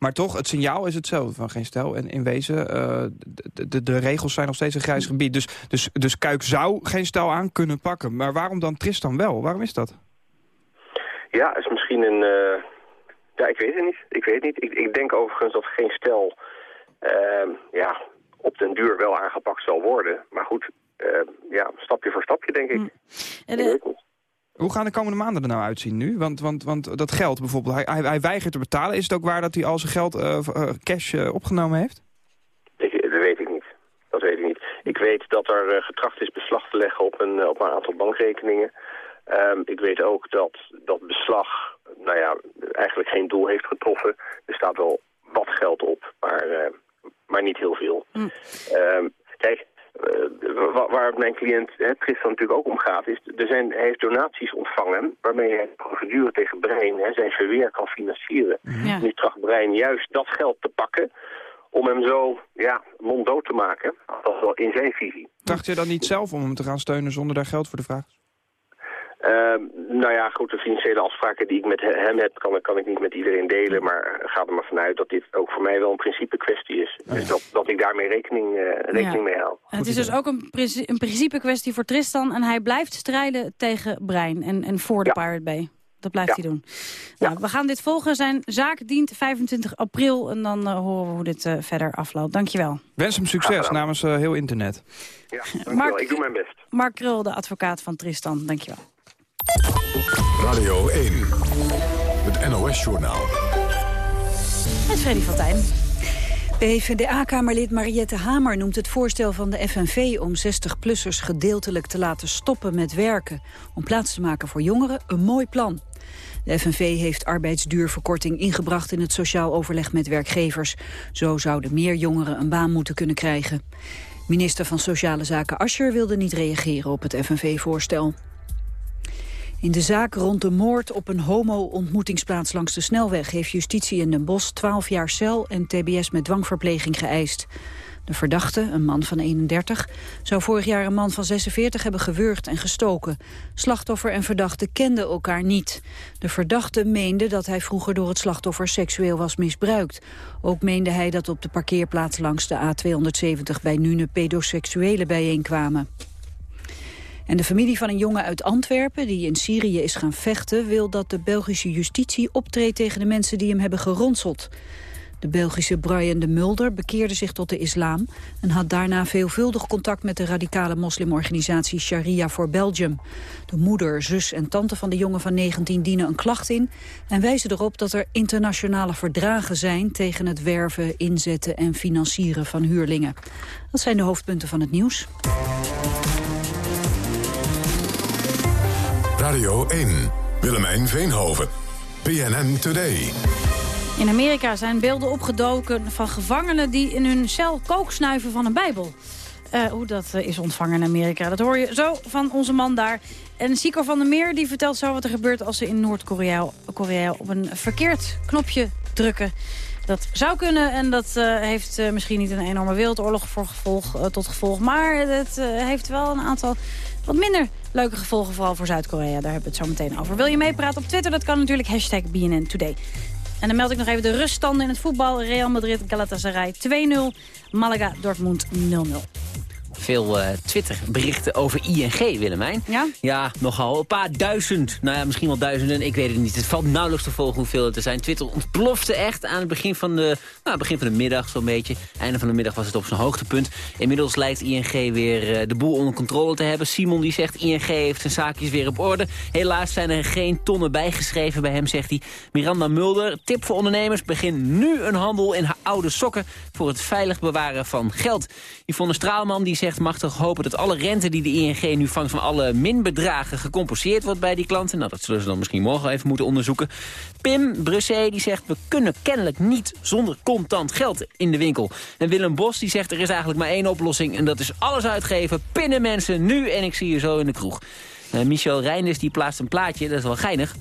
Maar toch, het signaal is hetzelfde van geen stel. En in wezen, eh, de, de, de regels zijn nog steeds een grijs gebied. Dus, dus, dus Kuik zou geen stel aan kunnen pakken. Maar waarom dan Tristan wel? Waarom is dat? Ja, is misschien een... eh, ja, ik weet het niet. Ik weet het niet. Ik, ik denk overigens dat geen stel ehm, ja, op den duur wel aangepakt zal worden. Maar goed, ehm, ja, stapje voor stapje denk ik. En, Hoe gaan de komende maanden er nou uitzien nu? Want, want, want dat geld bijvoorbeeld, hij, hij, hij weigert te betalen. Is het ook waar dat hij al zijn geld eh, eh, cash eh, opgenomen heeft? Ik, dat weet ik niet. Dat weet ik niet. Ik weet dat er eh, getracht is beslag te leggen op een, op een aantal bankrekeningen. Ehm, ik weet ook dat dat beslag, nou ja, eigenlijk geen doel heeft getroffen. Er staat wel wat geld op, maar, eh, maar niet heel veel. Ehm, kijk, waar mijn cliënt hè, Tristan natuurlijk ook om gaat, is er zijn, hij heeft donaties ontvangen waarmee hij de procedure tegen Brein hè, zijn verweer kan financieren. Nu tracht Brein juist dat geld te pakken om hem zo ja, monddood te maken. Dat is wel in zijn visie. Dacht je dan niet zelf om hem te gaan steunen zonder daar geld voor de vraag? Ehm, nou ja, goed, de financiële afspraken die ik met he- hem heb, kan, kan ik niet met iedereen delen. Maar eh, ga er maar vanuit dat dit ook voor mij wel een principe kwestie is. Dus dat, dat ik daarmee rekening, eh, rekening Ja. mee hou. Het is dus ook een, een principe kwestie voor Tristan. En hij blijft strijden tegen Brein en, en voor de Pirate Bay. Dat blijft hij doen. Nou, We gaan dit volgen. Zijn zaak dient 25 april. En dan eh, horen we hoe dit eh, verder afloopt. Dankjewel. Wens hem succes namens eh, heel internet. Ja, dankjewel. Mark- ik doe mijn best. Mark Krul, de advocaat van Tristan. Dankjewel. Radio 1. Het NOS-journaal. Met Freddy van Tijn. PvdA-kamerlid Mariette Hamer noemt het voorstel van de FNV om 60-plussers gedeeltelijk te laten stoppen met werken, om plaats te maken voor jongeren, een mooi plan. De FNV heeft arbeidsduurverkorting ingebracht in het sociaal overleg met werkgevers. Zo zouden meer jongeren een baan moeten kunnen krijgen. Minister van Sociale Zaken Ascher wilde niet reageren op het FNV-voorstel. In de zaak rond de moord op een homo-ontmoetingsplaats langs de snelweg... heeft justitie in Den Bosch 12 jaar cel en tbs met dwangverpleging geëist. De verdachte, een man van 31, zou vorig jaar een man van 46 hebben gewurgd en gestoken. Slachtoffer en verdachte kenden elkaar niet. De verdachte meende dat hij vroeger door het slachtoffer seksueel was misbruikt. Ook meende hij dat op de parkeerplaats langs de A270 bij Nune pedoseksuelen bijeenkwamen. En de familie van een jongen uit Antwerpen die in Syrië is gaan vechten... wil dat de Belgische justitie optreedt tegen de mensen die hem hebben geronseld. De Belgische Brian de Mulder bekeerde zich tot de islam... en had daarna veelvuldig contact met de radicale moslimorganisatie Sharia for Belgium. De moeder, zus en tante van de jongen van 19 dienen een klacht in... en wijzen erop dat er internationale verdragen zijn... tegen het werven, inzetten en financieren van huurlingen. Dat zijn de hoofdpunten van het nieuws. Radio 1. Willemijn Veenhoven. PNN Today. In Amerika zijn beelden opgedoken van gevangenen die in hun cel kook snuiven van een bijbel. Eh, hoe dat eh, is ontvangen in Amerika, dat hoor je zo van onze man daar. En Sico van der Meer die vertelt zo wat er gebeurt als ze in Noord-Korea Korea op een verkeerd knopje drukken. Dat zou kunnen en dat eh, heeft misschien niet een enorme wereldoorlog voor gevolg, tot gevolg. Maar het heeft wel een aantal wat minder leuke gevolgen, vooral voor Zuid-Korea. Daar hebben we het zo meteen over. Wil je meepraten op Twitter? Dat kan natuurlijk hashtag BNN Today. En dan meld ik nog even de ruststanden in het voetbal. Real Madrid, Galatasaray 2-0. Malaga, Dortmund 0-0. Veel eh, Twitter-berichten over ING, Willemijn. Ja? Ja, nogal. Een paar duizend. Nou ja, misschien wel duizenden. Ik weet het niet. Het valt nauwelijks te volgen hoeveel het er zijn. Twitter ontplofte echt aan het begin van de, nou, begin van de middag zo'n beetje. Einde van de middag was het op zijn hoogtepunt. Inmiddels lijkt ING weer eh, de boel onder controle te hebben. Simon die zegt ING heeft zijn zaakjes weer op orde. Helaas zijn er geen tonnen bijgeschreven bij hem, zegt hij. Miranda Mulder, tip voor ondernemers. Begin nu een handel in haar oude sokken voor het veilig bewaren van geld. Yvonne Straalman die zegt mag toch hopen dat alle rente die de ING nu vangt van alle minbedragen gecompenseerd wordt bij die klanten. Nou, dat zullen ze dan misschien morgen even moeten onderzoeken. Pim Brussé die zegt we kunnen kennelijk niet zonder contant geld in de winkel. En Willem Bos die zegt er is eigenlijk maar één oplossing en dat is alles uitgeven. Pinnen mensen nu en ik zie je zo in de kroeg. Uh, Michel Reinders die plaatst een plaatje, dat is wel geinig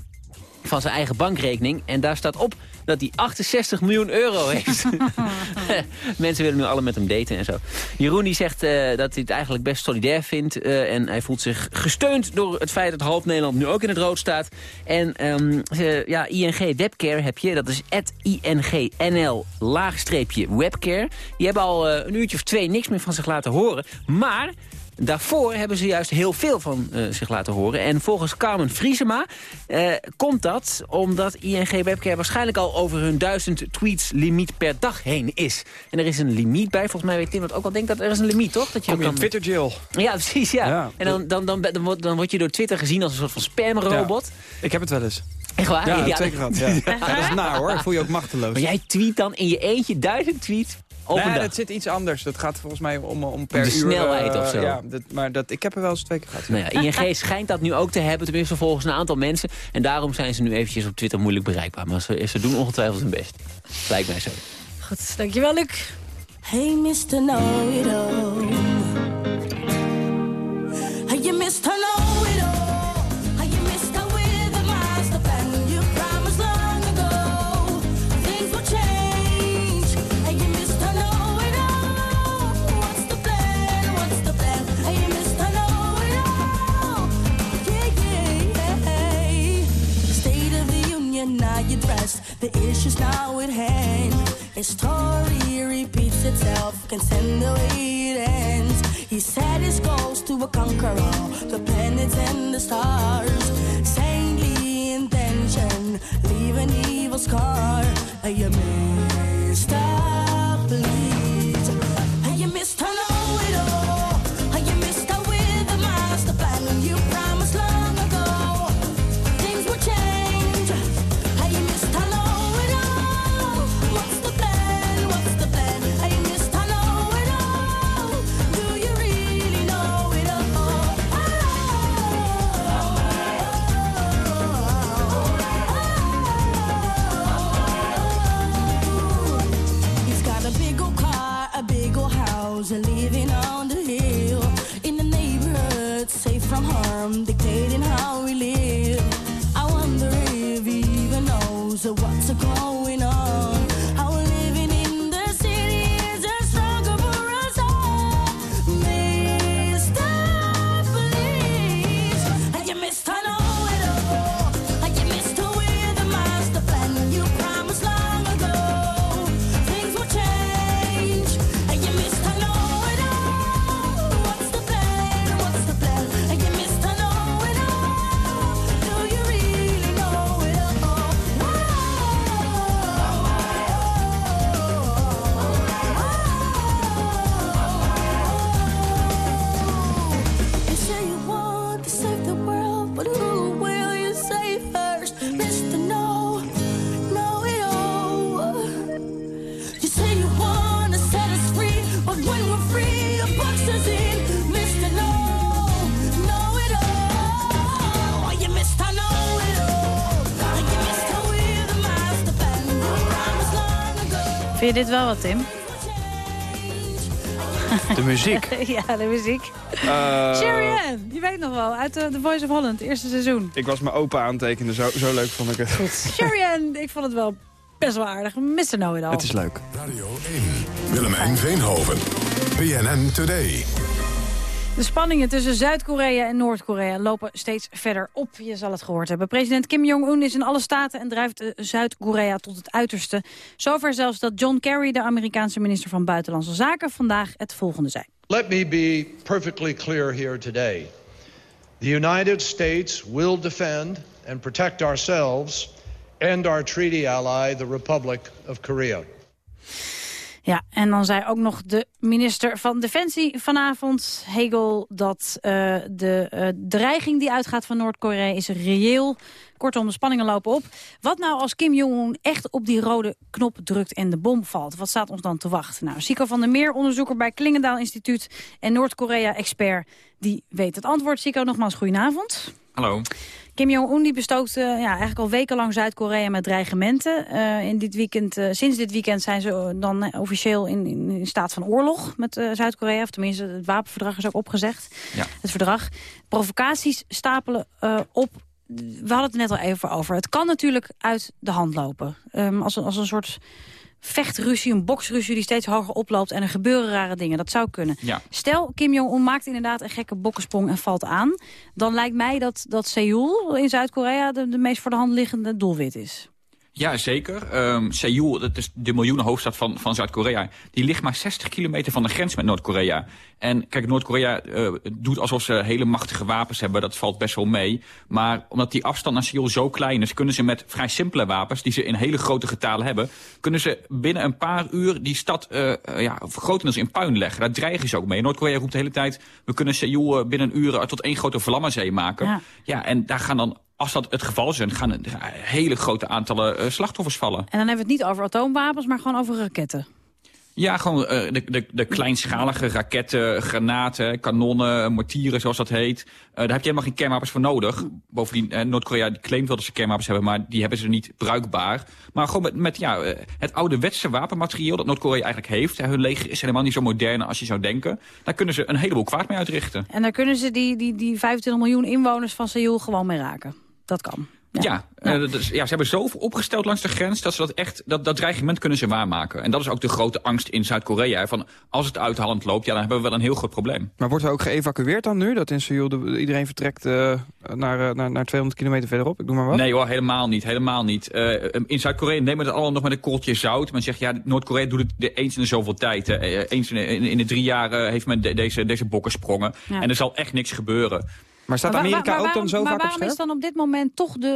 van zijn eigen bankrekening. En daar staat op dat hij 68 miljoen euro heeft. (laughs) (laughs) Mensen willen nu alle met hem daten en zo. Jeroen die zegt uh, dat hij het eigenlijk best solidair vindt. Uh, en hij voelt zich gesteund door het feit dat half Nederland nu ook in het rood staat. En um, uh, ja, ING Webcare heb je. Dat is INGNL laagstreepje webcare. Die hebben al een uurtje of twee niks meer van zich laten horen. Maar... Daarvoor hebben ze juist heel veel van uh, zich laten horen. En volgens Carmen Vriesema uh, komt dat omdat ING Webcare waarschijnlijk al over hun duizend tweets limiet per dag heen is. En er is een limiet bij. Volgens mij weet Tim dat ook al denkt dat er is een limiet, toch? Dat je Kom je kan... Twitter jail. Ja, precies, ja. ja. En dan, dan, dan, dan, dan word je door Twitter gezien als een soort van spamrobot. Ja. Ik heb het wel eens. Echt waar? Ja, keer gehad. Ja. (laughs) ja. dat is naar hoor. Ik voel je ook machteloos. Maar jij tweet dan in je eentje duizend tweets Nee, dat zit iets anders. Dat gaat volgens mij om, om per de uur. snelheid uh, of zo. Ja, dat, maar dat, ik heb er wel eens twee keer gehad. Nou ja, ING schijnt dat nu ook te hebben, tenminste volgens een aantal mensen. En daarom zijn ze nu eventjes op Twitter moeilijk bereikbaar. Maar ze, ze doen ongetwijfeld hun best. Lijkt mij zo. Goed, dankjewel Luc. Hey Mr. Know-it-all Hey Mr. Know-it-all how you dress. The issues now at hand. His story repeats itself, can send the way it ends. He set his goals to conquer all the planets and the stars. Saintly intention, leave an evil scar. You missed Vind je dit wel wat, Tim? De muziek. (laughs) ja, de muziek. Eh, Sherry Ann, je weet nog wel, uit eh, The Voice of Holland, eerste seizoen. Ik was mijn opa aan het tekenen, zo, zo leuk vond ik het. Sherry Ann, ik vond het wel best wel aardig. Mr. Know It All. Het is leuk. Radio 1. Willemijn Veenhoven. BNN Today. De spanningen tussen Zuid-Korea en Noord-Korea lopen steeds verder op. Je zal het gehoord hebben. President Kim Jong-un is in alle staten en drijft eh, Zuid-Korea tot het uiterste. Zover zelfs dat John Kerry, de Amerikaanse minister van Buitenlandse Zaken, vandaag het volgende zei. Let me be perfectly clear here today. The United States will defend and protect ourselves and our treaty ally, the Republic of Korea. Ja, en dan zei ook nog de minister van Defensie vanavond, Hegel, dat eh, de eh, dreiging die uitgaat van Noord-Korea is reëel. Kortom, de spanningen lopen op. Wat nou als Kim Jong-un echt op die rode knop drukt en de bom valt? Wat staat ons dan te wachten? Nou, Sico van der Meer, onderzoeker bij Klingendaal Instituut en Noord-Korea-expert, die weet het antwoord. Sico, nogmaals, goedenavond. Hallo. Kim Jong-un die bestookt eh, ja, eigenlijk al wekenlang Zuid-Korea met dreigementen. Eh, in dit weekend, eh, sinds dit weekend zijn ze dan officieel in, in, in staat van oorlog met Zuid-Korea. Of tenminste, het wapenverdrag is ook opgezegd. Ja. Het verdrag. Provocaties stapelen op. We hadden het net al even over. Het kan natuurlijk uit de hand lopen. Ehm, als, een, als een soort vechtruzie, een boksruzie die steeds hoger oploopt... en er gebeuren rare dingen. Dat zou kunnen. Ja. Stel, Kim Jong-un maakt inderdaad een gekke bokkensprong en valt aan. Dan lijkt mij dat, dat Seoul in Zuid-Korea de, de meest voor de hand liggende doelwit is. Ja, zeker. Ehm Seoul, dat is de miljoenenhoofdstad van, van Zuid-Korea... die ligt maar 60 kilometer van de grens met Noord-Korea. En kijk, Noord-Korea eh, doet alsof ze hele machtige wapens hebben. Dat valt best wel mee. Maar omdat die afstand naar Seoul zo klein is... kunnen ze met vrij simpele wapens, die ze in hele grote getalen hebben... kunnen ze binnen een paar uur die stad eh, ja, grotendeels in puin leggen. Daar dreigen ze ook mee. Noord-Korea roept de hele tijd... we kunnen Seoul binnen een uur tot één grote vlammenzee maken. Ja. ja, en daar gaan dan... Als dat het geval is, dan gaan er hele grote aantallen eh, slachtoffers vallen. En dan hebben we het niet over atoomwapens, maar gewoon over raketten. Ja, gewoon eh, de, de, de kleinschalige raketten, granaten, kanonnen, mortieren, zoals dat heet. Eh, daar heb je helemaal geen kernwapens voor nodig. Bovendien, Noord-Korea claimt wel dat ze kernwapens hebben, maar die hebben ze niet bruikbaar. Maar gewoon met, met ja, het ouderwetse wapenmateriaal dat Noord-Korea eigenlijk heeft. Hun leger is helemaal niet zo modern als je zou denken. Daar kunnen ze een heleboel kwaad mee uitrichten. En daar kunnen ze die, die, die 25 miljoen inwoners van Seoul gewoon mee raken. Dat kan. Ja, eh, dat is- ja, ze hebben zoveel opgesteld langs de grens dat ze dat echt, dat, dat dreigement kunnen ze waarmaken. En dat is ook de grote angst in Zuid-Korea. Van als het uit de hand loopt, ja, dan hebben we wel een heel groot probleem. Maar wordt er ook geëvacueerd dan nu? Dat in Seoul de- iedereen vertrekt eh, naar, eh, naar, naar 200 kilometer verderop? Ik doe maar wat. Nee hoor, helemaal niet. Helemaal niet. Eh, in Zuid-Korea nemen we het allemaal nog met een korreltje zout. Men zegt, ja, Noord-Korea doet het de- eens in de zoveel tijd. Eh, eens in, de- in, in de drie jaar heeft men de- deze, deze bokken sprongen. Ja. En er zal echt niks gebeuren. Maar staat Maar Amerika wa- maar ook dan waarom- zo maar vaak op waarom is dan op dit moment toch de...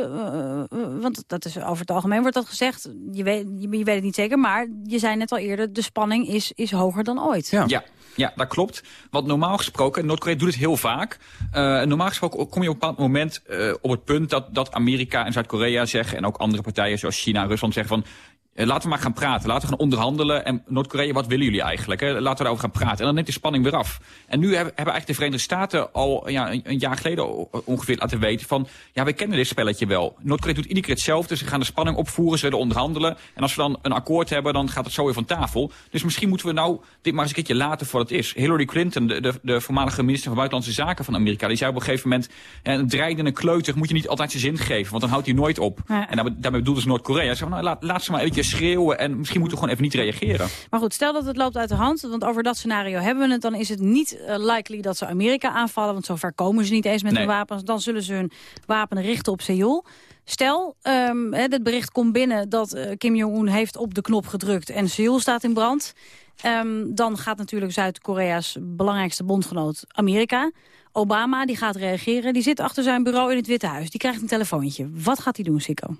eh, eh, want dat is over het algemeen wordt dat gezegd. Je weet, je, je weet het niet zeker, maar je zei net al eerder... de spanning is, is hoger dan ooit. Ja. Ja, dat klopt. Want normaal gesproken, Noord-Korea doet het heel vaak. eh, normaal gesproken kom je op een bepaald moment eh, op het punt dat, dat Amerika en Zuid-Korea zeggen... en ook andere partijen zoals China en Rusland zeggen van... eh, laten we maar gaan praten, laten we gaan onderhandelen. En Noord-Korea, wat willen jullie eigenlijk? Hè? Laten we daarover gaan praten. En dan neemt de spanning weer af. En nu hebben, hebben eigenlijk de Verenigde Staten al ja, een, een jaar geleden ongeveer laten weten van... ja, we kennen dit spelletje wel. Noord-Korea doet iedere keer hetzelfde. Ze gaan de spanning opvoeren, ze willen onderhandelen. En als we dan een akkoord hebben, dan gaat het zo weer van tafel. Dus misschien moeten we nou dit maar eens een keertje laten voor het is. Hillary Clinton, de, de, de voormalige minister van Buitenlandse Zaken van Amerika... die zei op een gegeven moment, een dreigende kleuter moet je niet altijd zijn zin geven... want dan houdt hij nooit op. Ja. En daarmee, daarmee bedoelde ze Noord-Korea. Ze zei, nou, laat, laat ze maar eventjes schreeuwen en misschien moeten we gewoon even niet reageren. Maar goed, stel dat het loopt uit de hand, want over dat scenario hebben we het... dan is het niet eh, likely dat ze Amerika aanvallen... want zover komen ze niet eens met Nee. hun wapens. Dan zullen ze hun wapenen richten op Seoul. Stel, ehm, hè, het bericht komt binnen dat eh, Kim Jong-un heeft op de knop gedrukt... en Seoul staat in brand. Ehm, dan gaat natuurlijk Zuid-Korea's belangrijkste bondgenoot Amerika... Obama, die gaat reageren. Die zit achter zijn bureau in het Witte Huis. Die krijgt een telefoontje. Wat gaat hij doen, Sikko?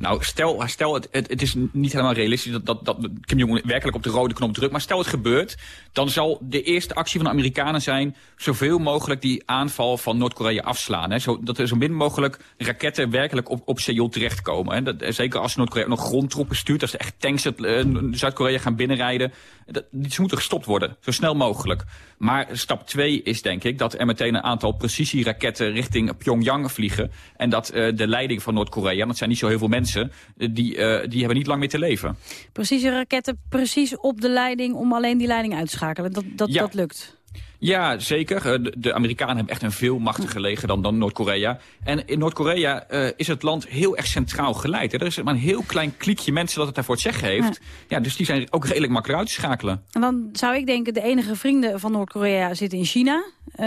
Nou, stel, stel het, het, is niet helemaal realistisch dat, dat, dat Kim Jong-un werkelijk op de rode knop drukt. Maar stel het gebeurt, dan zal de eerste actie van de Amerikanen zijn... zoveel mogelijk die aanval van Noord-Korea afslaan. Hè. Zo, dat er zo min mogelijk raketten werkelijk op, op Seoul terechtkomen. Hè. Dat, eh, zeker als Noord-Korea nog grondtroepen stuurt... als er echt tanks eh, Zuid-Korea gaan binnenrijden. Dat, die- moeten gestopt worden, zo snel mogelijk. Maar stap 2 is denk ik dat er meteen een aantal precisieraketten... richting Pyongyang vliegen. En dat eh, de leiding van Noord-Korea, dat zijn niet zo heel veel mensen... eh, die, eh, die hebben niet lang meer te leven. Precieze raketten, precies op de leiding... om alleen die leiding uit te schakelen. Dat, dat, Ja. dat lukt. Ja, zeker. Eh, De, de Amerikanen hebben echt een veel machtiger leger dan, dan Noord-Korea. En in Noord-Korea eh, is het land heel erg centraal geleid. Hè. Er is maar een heel klein kliekje mensen dat het daarvoor het zeggen heeft. Ja. dus die zijn ook redelijk makkelijk uit te schakelen. En dan zou ik denken, de enige vrienden van Noord-Korea zitten in China. Eh,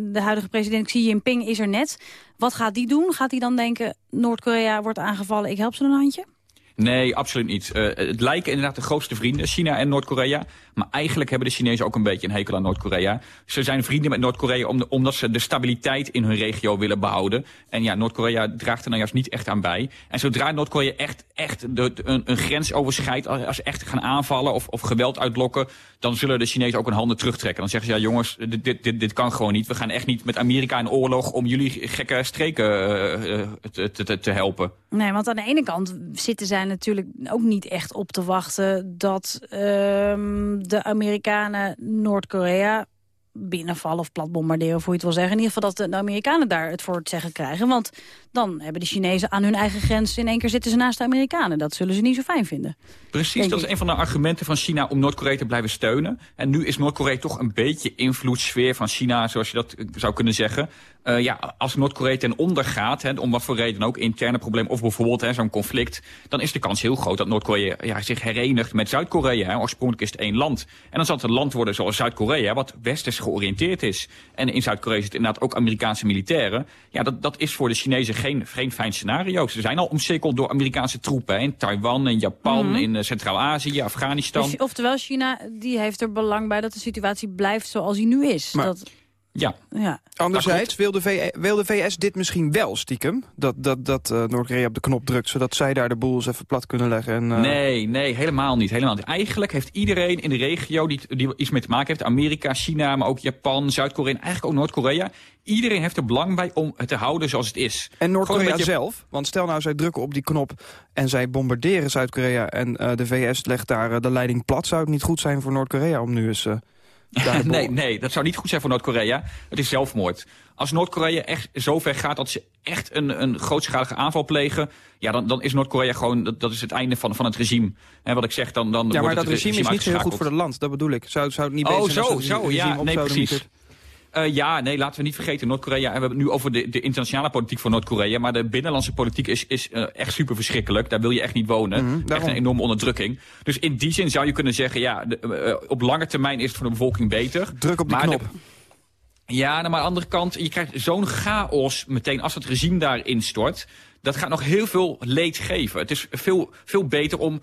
de huidige president Xi Jinping is er net. Wat gaat die doen? Gaat hij dan denken, Noord-Korea wordt aangevallen, ik help ze een handje? Nee, absoluut niet. Eh, het lijken inderdaad de grootste vrienden, China en Noord-Korea. Maar eigenlijk hebben de Chinezen ook een beetje een hekel aan Noord-Korea. Ze zijn vrienden met Noord-Korea omdat ze de stabiliteit in hun regio willen behouden. En ja, Noord-Korea draagt er nou juist niet echt aan bij. En zodra Noord-Korea echt, echt de, een, een grens overschrijdt, als ze echt gaan aanvallen of, of geweld uitlokken, dan zullen de Chinezen ook hun handen terugtrekken. Dan zeggen ze, ja jongens, dit, dit, dit, dit kan gewoon niet. We gaan echt niet met Amerika in oorlog om jullie gekke streken eh, eh, te, te, te helpen. Nee, want aan de ene kant zitten zij natuurlijk ook niet echt op te wachten... dat ehm, de Amerikanen Noord-Korea binnenvallen of plat bombarderen, of hoe je het wil zeggen. In ieder geval dat de Amerikanen daar het voor het zeggen krijgen. Want dan hebben de Chinezen aan hun eigen grens... in één keer zitten ze naast de Amerikanen. Dat zullen ze niet zo fijn vinden. Precies, dat is een van de argumenten van China om Noord-Korea te blijven steunen. En nu is Noord-Korea toch een beetje invloedssfeer van China, zoals je dat eh, zou kunnen zeggen. Eh, ja, als Noord-Korea ten onder gaat, hè, om wat voor reden ook, interne probleem of bijvoorbeeld zo'n conflict, dan is de kans heel groot dat Noord-Korea ja, zich herenigt met Zuid-Korea. Oorspronkelijk is het één land. En dan zal het een land worden zoals Zuid-Korea, wat westers georiënteerd is. En in Zuid-Korea zitten inderdaad ook Amerikaanse militairen. Ja, dat, dat is voor de Chinezen geen, geen fijn scenario. Ze zijn al omcirkeld door Amerikaanse troepen in Taiwan, in Japan, Mhm. in eh, Centraal-Azië, Afghanistan. Dus, oftewel, China die heeft er belang bij dat de situatie blijft zoals die nu is. Maar- dat, Ja. ja. Anderzijds wil de, V- wil de VS dit misschien wel stiekem. Dat, dat, dat eh, Noord-Korea op de knop drukt, zodat zij daar de boel eens even plat kunnen leggen. En, eh, Nee, nee, helemaal niet, helemaal niet. Eigenlijk heeft iedereen in de regio die, die iets mee te maken heeft... Amerika, China, maar ook Japan, Zuid-Korea en eigenlijk ook Noord-Korea... iedereen heeft er belang bij om het te houden zoals het is. En Noord-Korea beetje- zelf, want stel nou zij drukken op die knop en zij bombarderen Zuid-Korea en eh, de VS legt daar de leiding plat. Zou het niet goed zijn voor Noord-Korea om nu eens... (laughs) nee, nee, dat zou niet goed zijn voor Noord-Korea. Het is zelfmoord. Als Noord-Korea echt zo ver gaat dat ze echt een, een grootschalige aanval plegen... ja, dan, dan is Noord-Korea gewoon, dat, dat is het einde van, van het regime. En wat ik zeg, dan, dan Ja, maar wordt dat het regime is niet zo heel goed voor het land. Dat bedoel ik. Zou, zou het niet Oh, beter zijn zo, zo, regime ja, nee, precies. Eh, ja, nee, laten we niet vergeten. Noord-Korea, en we hebben het nu over de, de internationale politiek van Noord-Korea. Maar de binnenlandse politiek is, is eh, echt super verschrikkelijk. Daar wil je echt niet wonen. Mhm, echt daarom. een enorme onderdrukking. Dus in die zin zou je kunnen zeggen, ja, de, eh, op lange termijn is het voor de bevolking beter. Druk op die maar de- knop. ja, nou, maar aan de andere kant, je krijgt zo'n chaos meteen als het regime daar instort. Dat gaat nog heel veel leed geven. Het is veel, veel beter om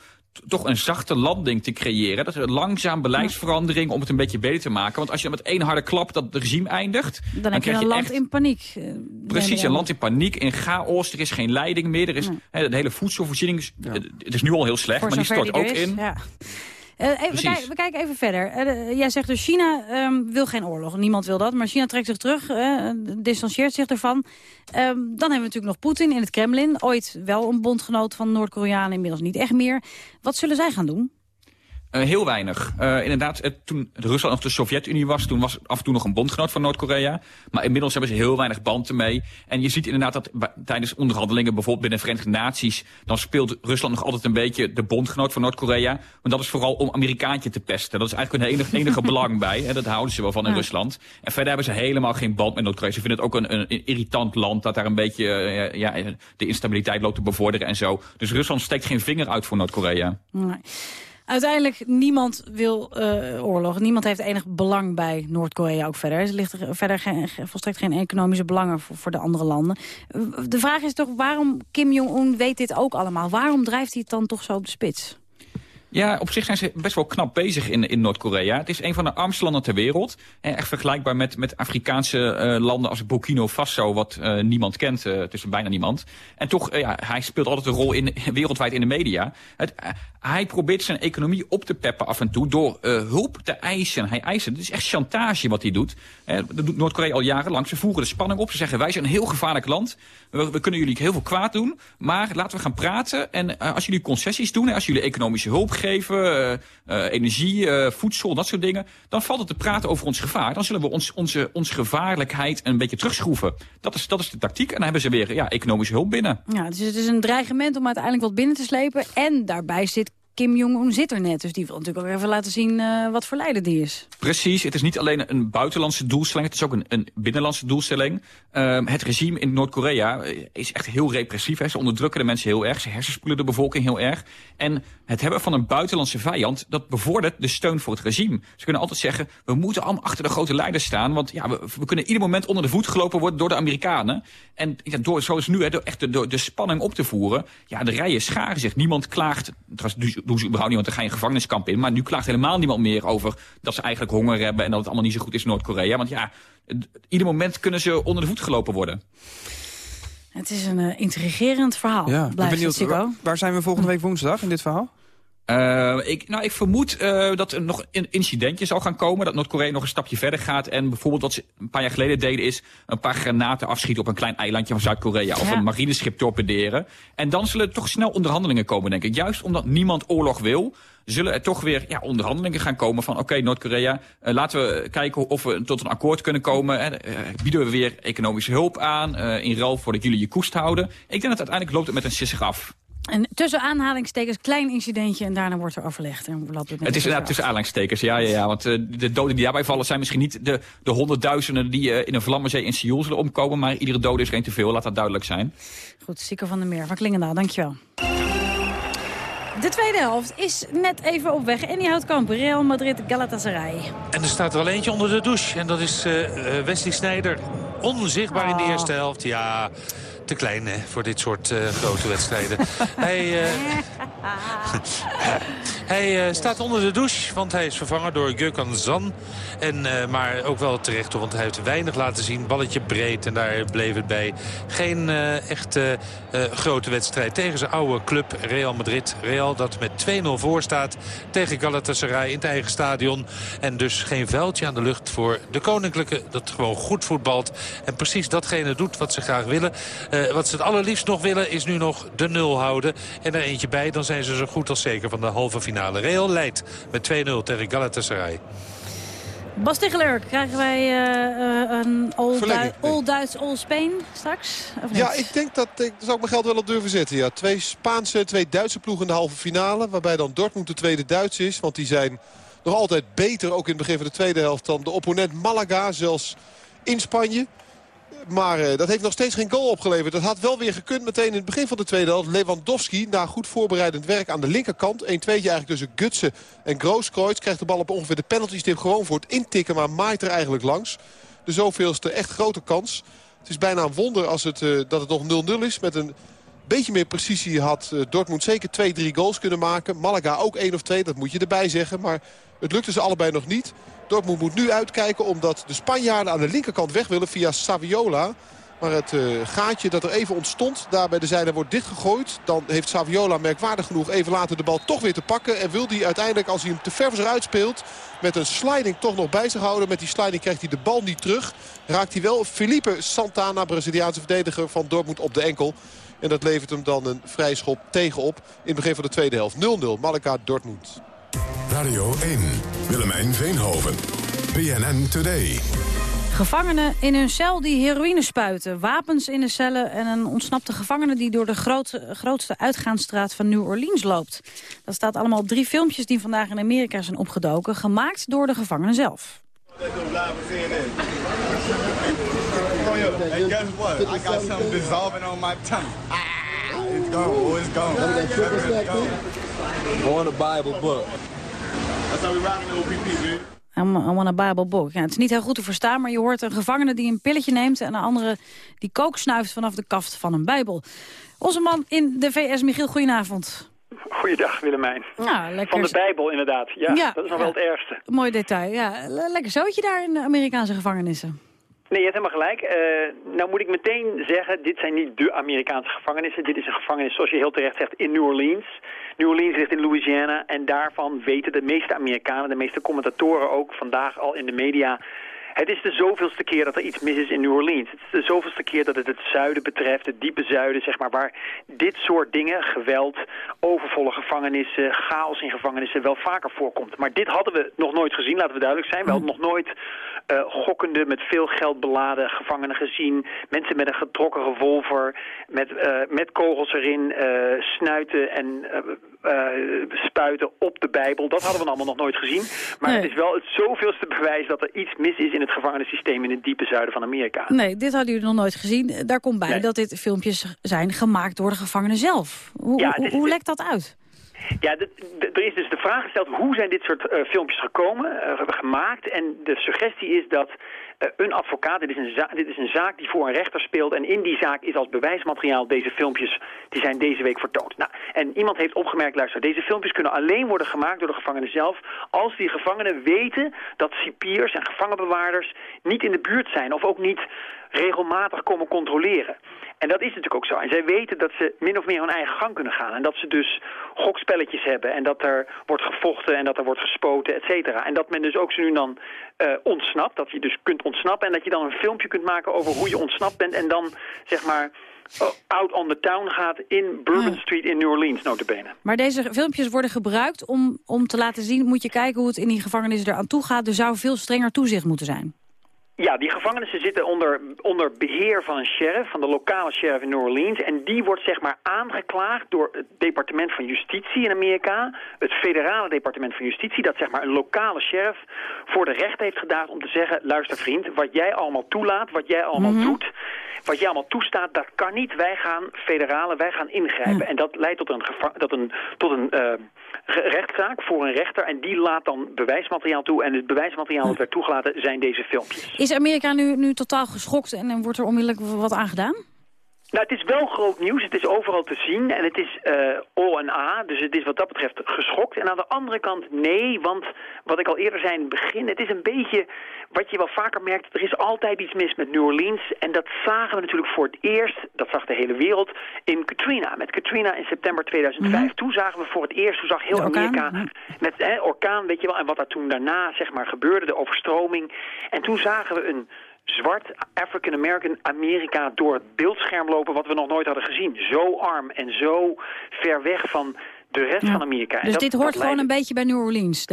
toch een zachte landing te creëren. Dat is een langzaam beleidsverandering om het een beetje beter te maken. Want als je dan met één harde klap dat het regime eindigt... Dan, heb je krijg een land echt- in paniek. eh, Precies, een land in paniek, in chaos. Er is geen leiding meer. Er is, hè, de hele voedselvoorziening is, het is nu al heel slecht, Voor maar die stort die ook is, in. Ja. Eh, even, we, kijken, we kijken even verder. Eh, jij zegt dus China ehm, wil geen oorlog. Niemand wil dat. Maar China trekt zich terug, eh, distancieert zich ervan. Ehm, dan hebben we natuurlijk nog Poetin in het Kremlin. Ooit wel een bondgenoot van Noord-Koreanen, inmiddels niet echt meer. Wat zullen zij gaan doen? Eh, heel weinig. Eh, inderdaad, toen Rusland nog de Sovjet-Unie was, toen was af en toe nog een bondgenoot van Noord-Korea. Maar inmiddels hebben ze heel weinig band ermee. En je ziet inderdaad dat tijdens onderhandelingen, bijvoorbeeld binnen de Verenigde Naties, dan speelt Rusland nog altijd een beetje de bondgenoot van Noord-Korea. Maar dat is vooral om Amerikaantje te pesten. Dat is eigenlijk hun enige, enige (laughs) belang bij. En dat houden ze wel van in Ja. Rusland. En verder hebben ze helemaal geen band met Noord-Korea. Ze vinden het ook een, een, een irritant land dat daar een beetje eh, ja, de instabiliteit loopt te bevorderen en zo. Dus Rusland steekt geen vinger uit voor Noord-Korea. Nee. Uiteindelijk, niemand wil eh, oorlog. Niemand heeft enig belang bij Noord-Korea ook verder. Er ligt er verder geen, ge- volstrekt geen economische belangen voor, voor de andere landen. Eh, De vraag is toch, waarom Kim Jong-un weet dit ook allemaal? Waarom drijft hij het dan toch zo op de spits? Ja, op zich zijn ze best wel knap bezig in, in Noord-Korea. Het is een van de armste landen ter wereld. Eh, Echt vergelijkbaar met, met Afrikaanse eh, landen als Burkina Faso... wat eh, niemand kent, eh tussen bijna niemand. En toch, ja, hij speelt altijd een rol in, (laughs) wereldwijd in de media. Hij probeert zijn economie op te peppen af en toe... door hulp te eisen. Hij eist het. Het is echt chantage wat hij doet. Dat doet Noord-Korea al jarenlang. Ze voeren de spanning op. Ze zeggen, wij zijn een heel gevaarlijk land. We, we kunnen jullie heel veel kwaad doen. Maar laten we gaan praten. En als jullie concessies doen... en als jullie economische hulp geven... eh, eh, energie, eh, voedsel, dat soort dingen... dan valt het te praten over ons gevaar. Dan zullen we ons, onze, onze gevaarlijkheid een beetje terugschroeven. Dat is, dat is de tactiek. En dan hebben ze weer ja, economische hulp binnen. Ja, dus het is een dreigement om uiteindelijk wat binnen te slepen. En daarbij zit Kim Jong-un zit er net. Dus die wil natuurlijk ook even laten zien eh, wat voor leider die is. Precies, het is niet alleen een buitenlandse doelstelling, het is ook een, een binnenlandse doelstelling. Ehm, het regime in Noord-Korea eh, is echt heel repressief. Hè. Ze onderdrukken de mensen heel erg, ze hersenspoelen de bevolking heel erg. En het hebben van een buitenlandse vijand, dat bevordert de steun voor het regime. Ze kunnen altijd zeggen, we moeten allemaal achter de grote leiders staan, want ja, we, kunnen ieder moment onder de voet gelopen worden door de Amerikanen. En ja, door, zoals nu, hè, door echt de, de spanning op te voeren, ja, de rijen scharen zich. Niemand klaagt, trouwens doen ze überhaupt niet, want er ga je een gevangeniskamp in. Maar nu klaagt helemaal niemand meer over dat ze eigenlijk honger hebben en dat het allemaal niet zo goed is in Noord-Korea. Want ja, ieder moment kunnen ze onder de voet gelopen worden. Het is een eh, intrigerend verhaal. Ja, ben Blijft benieuwd. het, waar zijn we volgende week woensdag in dit verhaal? Eh, ik, nou, ik vermoed eh, dat er nog een incidentje zal gaan komen. Dat Noord-Korea nog een stapje verder gaat. En bijvoorbeeld wat ze een paar jaar geleden deden is... een paar granaten afschieten op een klein eilandje van Zuid-Korea. Of een marineschip torpederen. En dan zullen er toch snel onderhandelingen komen, denk ik. Juist omdat niemand oorlog wil... zullen er toch weer ja, onderhandelingen gaan komen van... oké, Noord-Korea, eh, laten we kijken of we tot een akkoord kunnen komen. Hè. Bieden we weer economische hulp aan... in ruil voor dat jullie je koest houden. Ik denk dat uiteindelijk loopt het met een sisser af. En tussen aanhalingstekens, klein incidentje en daarna wordt er overlegd. En het, is inderdaad tussen aanleidingstekens, ja, ja, ja. Want eh, de doden die daarbij vallen zijn misschien niet de, de honderdduizenden die eh, in een vlammenzee in Seoul zullen omkomen. Maar iedere dode is één te veel, laat dat duidelijk zijn. Goed, Sieke van der Meer van Klingendaal, dankjewel. De tweede helft is net even op weg. En die houdt kamp. Real Madrid, Galatasaray. En er staat er wel eentje onder de douche. En dat is eh, eh, Wesley Sneijder. Onzichtbaar in de Oh. eerste helft. Ja, te klein hè, voor dit soort eh, grote wedstrijden. (laughs) hij eh, (laughs) hij eh, staat onder de douche, want hij is vervangen door Gökhan Zan. En, eh, maar ook wel terecht, want hij heeft weinig laten zien. Balletje breed en daar bleef het bij. Geen echt eh, eh, grote wedstrijd tegen zijn oude club Real Madrid. Real dat met 2-0 voor staat tegen Galatasaray in het eigen stadion. En dus geen vuiltje aan de lucht voor de Koninklijke. Dat gewoon goed voetbalt. En precies datgene doet wat ze graag willen. Wat ze het allerliefst nog willen is nu nog de nul houden. En er eentje bij, dan zijn ze zo goed als zeker van de halve finale. Real leidt met 2-0 tegen Galatasaray. Bas Tegeler, krijgen wij eh, eh, een All, Verlenging, Du- all Spain straks? Of niet? Ja, ik denk dat ik daar zou ik mijn geld wel op durven zetten. Ja. Twee Spaanse, twee Duitse ploegen in de halve finale. Waarbij dan Dortmund de tweede Duits is. Want die zijn nog altijd beter, ook in het begin van de tweede helft... dan de opponent Malaga, zelfs in Spanje. Maar uh, dat heeft nog steeds geen goal opgeleverd. Dat had wel weer gekund meteen in het begin van de tweede helft. Lewandowski, na goed voorbereidend werk aan de linkerkant. 1-2 eigenlijk tussen Gutsen en Grooskreutz. Krijgt de bal op ongeveer de penalty stip gewoon voor het intikken. Maar maait er eigenlijk langs. De zoveelste echt grote kans. Het is bijna een wonder als het, uh, dat het nog 0-0 is. Met een beetje meer precisie had uh, Dortmund zeker 2-3 goals kunnen maken. Malaga ook 1 of 2, dat moet je erbij zeggen. Maar het lukte ze allebei nog niet. Dortmund moet nu uitkijken omdat de Spanjaarden aan de linkerkant weg willen via Saviola. Maar het uh, gaatje dat er even ontstond, daar bij de zijde wordt dichtgegooid. Dan heeft Saviola merkwaardig genoeg even later de bal toch weer te pakken. En wil hij uiteindelijk, als hij hem te ver voor zich uitspeelt... met een sliding toch nog bij zich houden. Met die sliding krijgt hij de bal niet terug. Raakt hij wel Felipe Santana, Braziliaanse verdediger van Dortmund, op de enkel. En dat levert hem dan een vrijschop tegenop in het begin van de tweede helft. 0-0, Malaga Dortmund. Radio 1, Willemijn Veenhoven, PNN Today. Gevangenen in hun cel die heroïne spuiten, wapens in de cellen... en een ontsnapte gevangene die door de grootste, grootste uitgaansstraat van New Orleans loopt. Dat staat allemaal op drie filmpjes die vandaag in Amerika zijn opgedoken... gemaakt door de gevangenen zelf. Hey, guess what? I got something dissolving on my tongue. It's gone. Oh, it's gone. It's gone. Go in the Bible book. That's how we rocking the OPP, man. I want a Bible book. Ja, het is niet heel goed te verstaan, maar je hoort een gevangene die een pilletje neemt... en een andere die kook snuift vanaf de kaft van een bijbel. Onze man in de VS, Michiel, goedenavond. Goeiedag, Willemijn. Ja, lekker. Van de Bijbel, inderdaad. Ja, Ja, dat is nog ja. wel het ergste. Mooi detail, ja. Le- Lekker zootje daar in de Amerikaanse gevangenissen. Nee, je hebt helemaal gelijk. Eh, nou moet ik meteen zeggen, dit zijn niet de Amerikaanse gevangenissen. Dit is een gevangenis, zoals je heel terecht zegt, in New Orleans. New Orleans ligt in Louisiana en daarvan weten de meeste Amerikanen, de meeste commentatoren ook vandaag al in de media... Het is de zoveelste keer dat er iets mis is in New Orleans. Het is de zoveelste keer dat het het zuiden betreft, het diepe zuiden, zeg maar, waar dit soort dingen, geweld, overvolle gevangenissen, chaos in gevangenissen, wel vaker voorkomt. Maar dit hadden we nog nooit gezien, laten we duidelijk zijn. We hadden nog nooit eh, gokkende, met veel geld beladen gevangenen gezien. Mensen met een getrokken revolver, met, eh, met kogels erin, eh, snuiten en spuiten op de Bijbel. Dat hadden we allemaal nog nooit gezien. Maar Nee. het is wel het zoveelste bewijs dat er iets mis is in het gevangenissysteem in het diepe zuiden van Amerika. Nee, dit hadden jullie nog nooit gezien. Daar komt bij Nee. dat dit filmpjes zijn gemaakt door de gevangenen zelf. Hoe, Ja, het hoe, is- hoe lekt dat uit? Ja, er is dus de vraag gesteld hoe zijn dit soort eh, filmpjes gekomen, eh, gemaakt. En de suggestie is dat eh, een advocaat, dit is een, za- dit is een zaak die voor een rechter speelt. En in die zaak is als bewijsmateriaal deze filmpjes, die zijn deze week vertoond. Nou, en iemand heeft opgemerkt, luister, deze filmpjes kunnen alleen worden gemaakt door de gevangenen zelf. Als die gevangenen weten dat cipiers en gevangenbewaarders niet in de buurt zijn. Of ook niet regelmatig komen controleren. En dat is natuurlijk ook zo. En zij weten dat ze min of meer hun eigen gang kunnen gaan. En dat ze dus gokspelletjes hebben. En dat er wordt gevochten en dat er wordt gespoten, et cetera. En dat men dus ook zo nu dan eh, ontsnapt. Dat je dus kunt ontsnappen. En dat je dan een filmpje kunt maken over hoe je ontsnapt bent. En dan, zeg maar, oh, out on the town gaat in Bourbon Street in New Orleans, notabene. Maar deze filmpjes worden gebruikt om, om te laten zien... moet je kijken hoe het in die gevangenissen eraan toe gaat. Er zou veel strenger toezicht moeten zijn. Ja, die gevangenissen zitten onder, onder beheer van een sheriff, van de lokale sheriff in New Orleans. En die wordt zeg maar aangeklaagd door het departement van justitie in Amerika. Het federale departement van justitie, dat zeg maar een lokale sheriff voor de recht heeft gedaan om te zeggen... luister vriend, wat jij allemaal toelaat, wat jij allemaal doet... Wat jij allemaal toestaat, dat kan niet. Wij gaan federale, wij gaan ingrijpen. En dat leidt tot een, tot een, tot een eh, re- rechtszaak voor een rechter. En die laat dan bewijsmateriaal toe. En het bewijsmateriaal dat werd toegelaten zijn deze filmpjes. Is Amerika nu, nu totaal geschokt en, en wordt er onmiddellijk wat aan gedaan? Nou, het is wel groot nieuws. Het is overal te zien. En het is eh O en A. Dus het is wat dat betreft geschokt. En aan de andere kant nee. Want wat ik al eerder zei in het begin. Het is een beetje wat je wel vaker merkt. Er is altijd iets mis met New Orleans. En dat zagen we natuurlijk voor het eerst. Dat zag de hele wereld. In Katrina. Met Katrina in september 2005. Toen zagen we voor het eerst. Toen zag heel Amerika. Met eh, orkaan, weet je wel. En wat er toen daarna zeg maar gebeurde. De overstroming. En toen zagen we een zwart African-American Amerika door het beeldscherm lopen wat we nog nooit hadden gezien. Zo arm en zo ver weg van de rest van Amerika. En Dus dat- dit hoort gewoon een beetje bij New Orleans.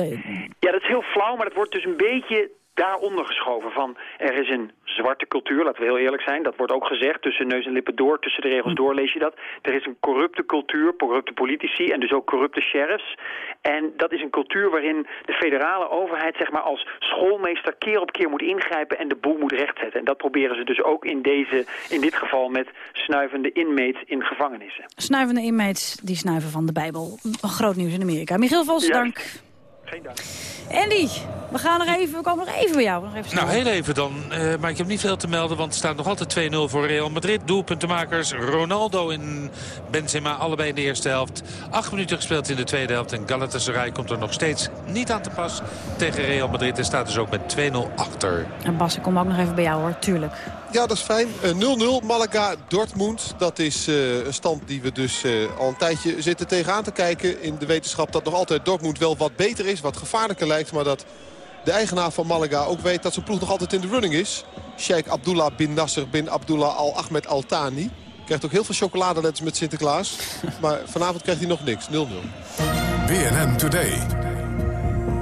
Ja, dat is heel flauw, maar dat wordt dus een beetje daaronder geschoven van er is een zwarte cultuur, laten we heel eerlijk zijn. Dat wordt ook gezegd, tussen neus en lippen door, tussen de regels door lees je dat. Er is een corrupte cultuur, corrupte politici en dus ook corrupte sheriffs. En dat is een cultuur waarin de federale overheid zeg maar als schoolmeester keer op keer moet ingrijpen en de boel moet rechtzetten. En dat proberen ze dus ook in, deze, in dit geval met snuivende inmates in gevangenissen. Snuivende inmates die snuiven van de Bijbel. Groot nieuws in Amerika. Michiel Vos, dank. Geen dank. Andy, we gaan nog even, we komen nog even bij jou. Nog even. Nou, heel even dan. eh, maar ik heb niet veel te melden, want het staat nog altijd 2-0 voor Real Madrid. Doelpuntenmakers Ronaldo en Benzema, allebei in de eerste helft. Acht minuten gespeeld in de tweede helft. En Galatasaray komt er nog steeds niet aan te pas tegen Real Madrid. En staat dus ook met 2-0 achter. En Bas, ik kom ook nog even bij jou hoor, tuurlijk. Ja, dat is fijn. Eh, 0-0 Malaga-Dortmund. Dat is eh, een stand die we dus eh, al een tijdje zitten tegenaan te kijken. In de wetenschap dat nog altijd Dortmund wel wat beter is. Wat gevaarlijker lijkt. Maar dat de eigenaar van Malaga ook weet dat zijn ploeg nog altijd in de running is. Sheikh Abdullah bin Nasser bin Abdullah Al Ahmed Al Thani. Krijgt ook heel veel chocoladeletters met Sinterklaas. (laughs) Maar vanavond krijgt hij nog niks. 0-0. BNN Today.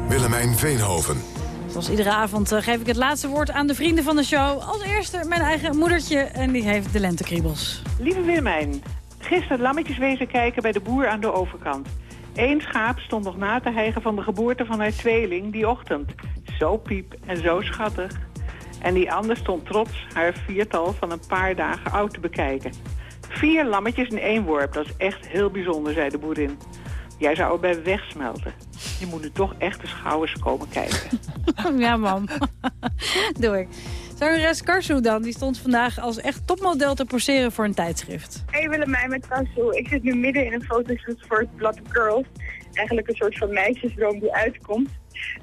Willemijn Veenhoven. Zoals iedere avond eh, geef ik het laatste woord aan de vrienden van de show. Als eerste mijn eigen moedertje en die heeft de lentekriebels. Lieve Willemijn, gisteren lammetjes wezen kijken bij de boer aan de overkant. Eén schaap stond nog na te hijgen van de geboorte van haar tweeling die ochtend. Zo piep en zo schattig. En die ander stond trots haar viertal van een paar dagen oud te bekijken. Vier lammetjes in één worp, dat is echt heel bijzonder, zei de boerin. Jij zou erbij wegsmelten. Je moet nu toch echt de schouwers komen kijken. (laughs) ja, mam. (laughs) Doe ik. Zangeres Karsu dan, die stond vandaag als echt topmodel te poseren voor een tijdschrift. Hey Willemijn met Kassel. Ik zit nu midden in een fotoshoot voor het blad Girls. Eigenlijk een soort van meisjesdroom die uitkomt.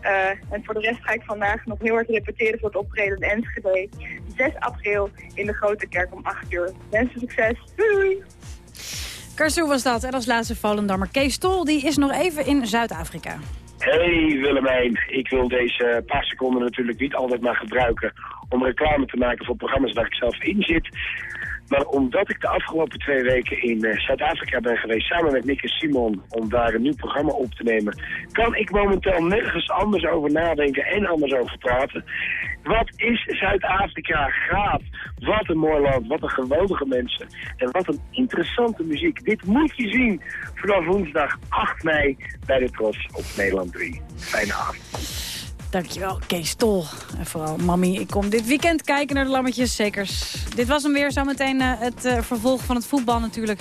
Eh, en voor de rest ga ik vandaag nog heel hard repeteren voor het optreden in Enschede. 6 april in de Grote Kerk om 8 uur. Wensen succes. Doei! Karsu was dat. En als laatste Volendammer Kees Tol, die is nog even in Zuid-Afrika. Hey Willemijn, ik wil deze paar seconden natuurlijk niet altijd maar gebruiken om reclame te maken voor programma's waar ik zelf in zit. Maar omdat ik de afgelopen twee weken in eh, Zuid-Afrika ben geweest samen met Nick en Simon om daar een nieuw programma op te nemen, kan ik momenteel nergens anders over nadenken en anders over praten. Wat is Zuid-Afrika gaaf? Wat een mooi land, wat een geweldige mensen en wat een interessante muziek. Dit moet je zien vanaf woensdag 8 mei bij de Tros op Nederland 3. Fijne avond. Dankjewel, Kees Tol. En vooral, mami, ik kom dit weekend kijken naar de lammetjes, zekers. Dit was hem weer, zometeen uh, het uh, vervolg van het voetbal natuurlijk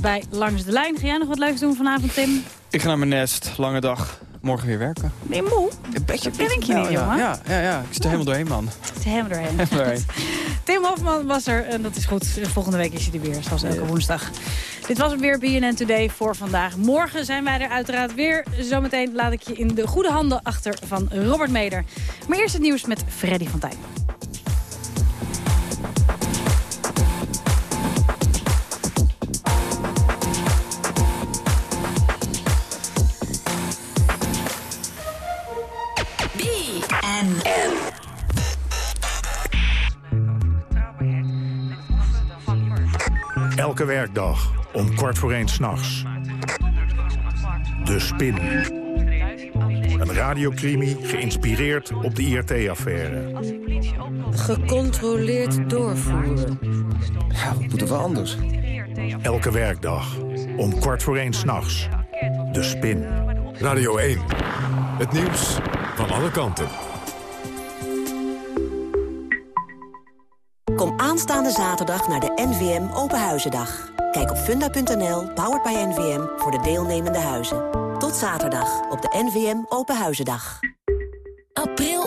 bij Langs de Lijn. Ga jij nog wat leuks doen vanavond, Tim? Ik ga naar mijn nest, lange dag. Morgen weer werken. Ben je moe? Een beetje. Dat denk je niet, ja, jongen. Ja, ja, ja, ik zit er helemaal doorheen, man. Het is helemaal doorheen. (laughs) Helemaal doorheen. (laughs) Tim Hofman was er en dat is goed. Volgende week is hij er weer, zoals elke woensdag. Dit was het weer BNN Today voor vandaag. Morgen zijn wij er uiteraard weer. Zometeen laat ik je in de goede handen achter van Robert Meder. Maar eerst het nieuws met Freddy van Tijn. Elke werkdag om kwart voor één s'nachts. De Spin. Een radiocrimi geïnspireerd op de IRT-affaire. Gecontroleerd doorvoeren. Ja, wat moeten we anders? Elke werkdag om kwart voor één s'nachts. De Spin. Radio 1. Het nieuws van alle kanten. Aanstaande zaterdag naar de NVM Openhuizendag. Kijk op funda.nl, powered by NVM, voor de deelnemende huizen. Tot zaterdag op de NVM Openhuizendag.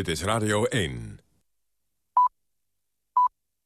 Dit is Radio 1.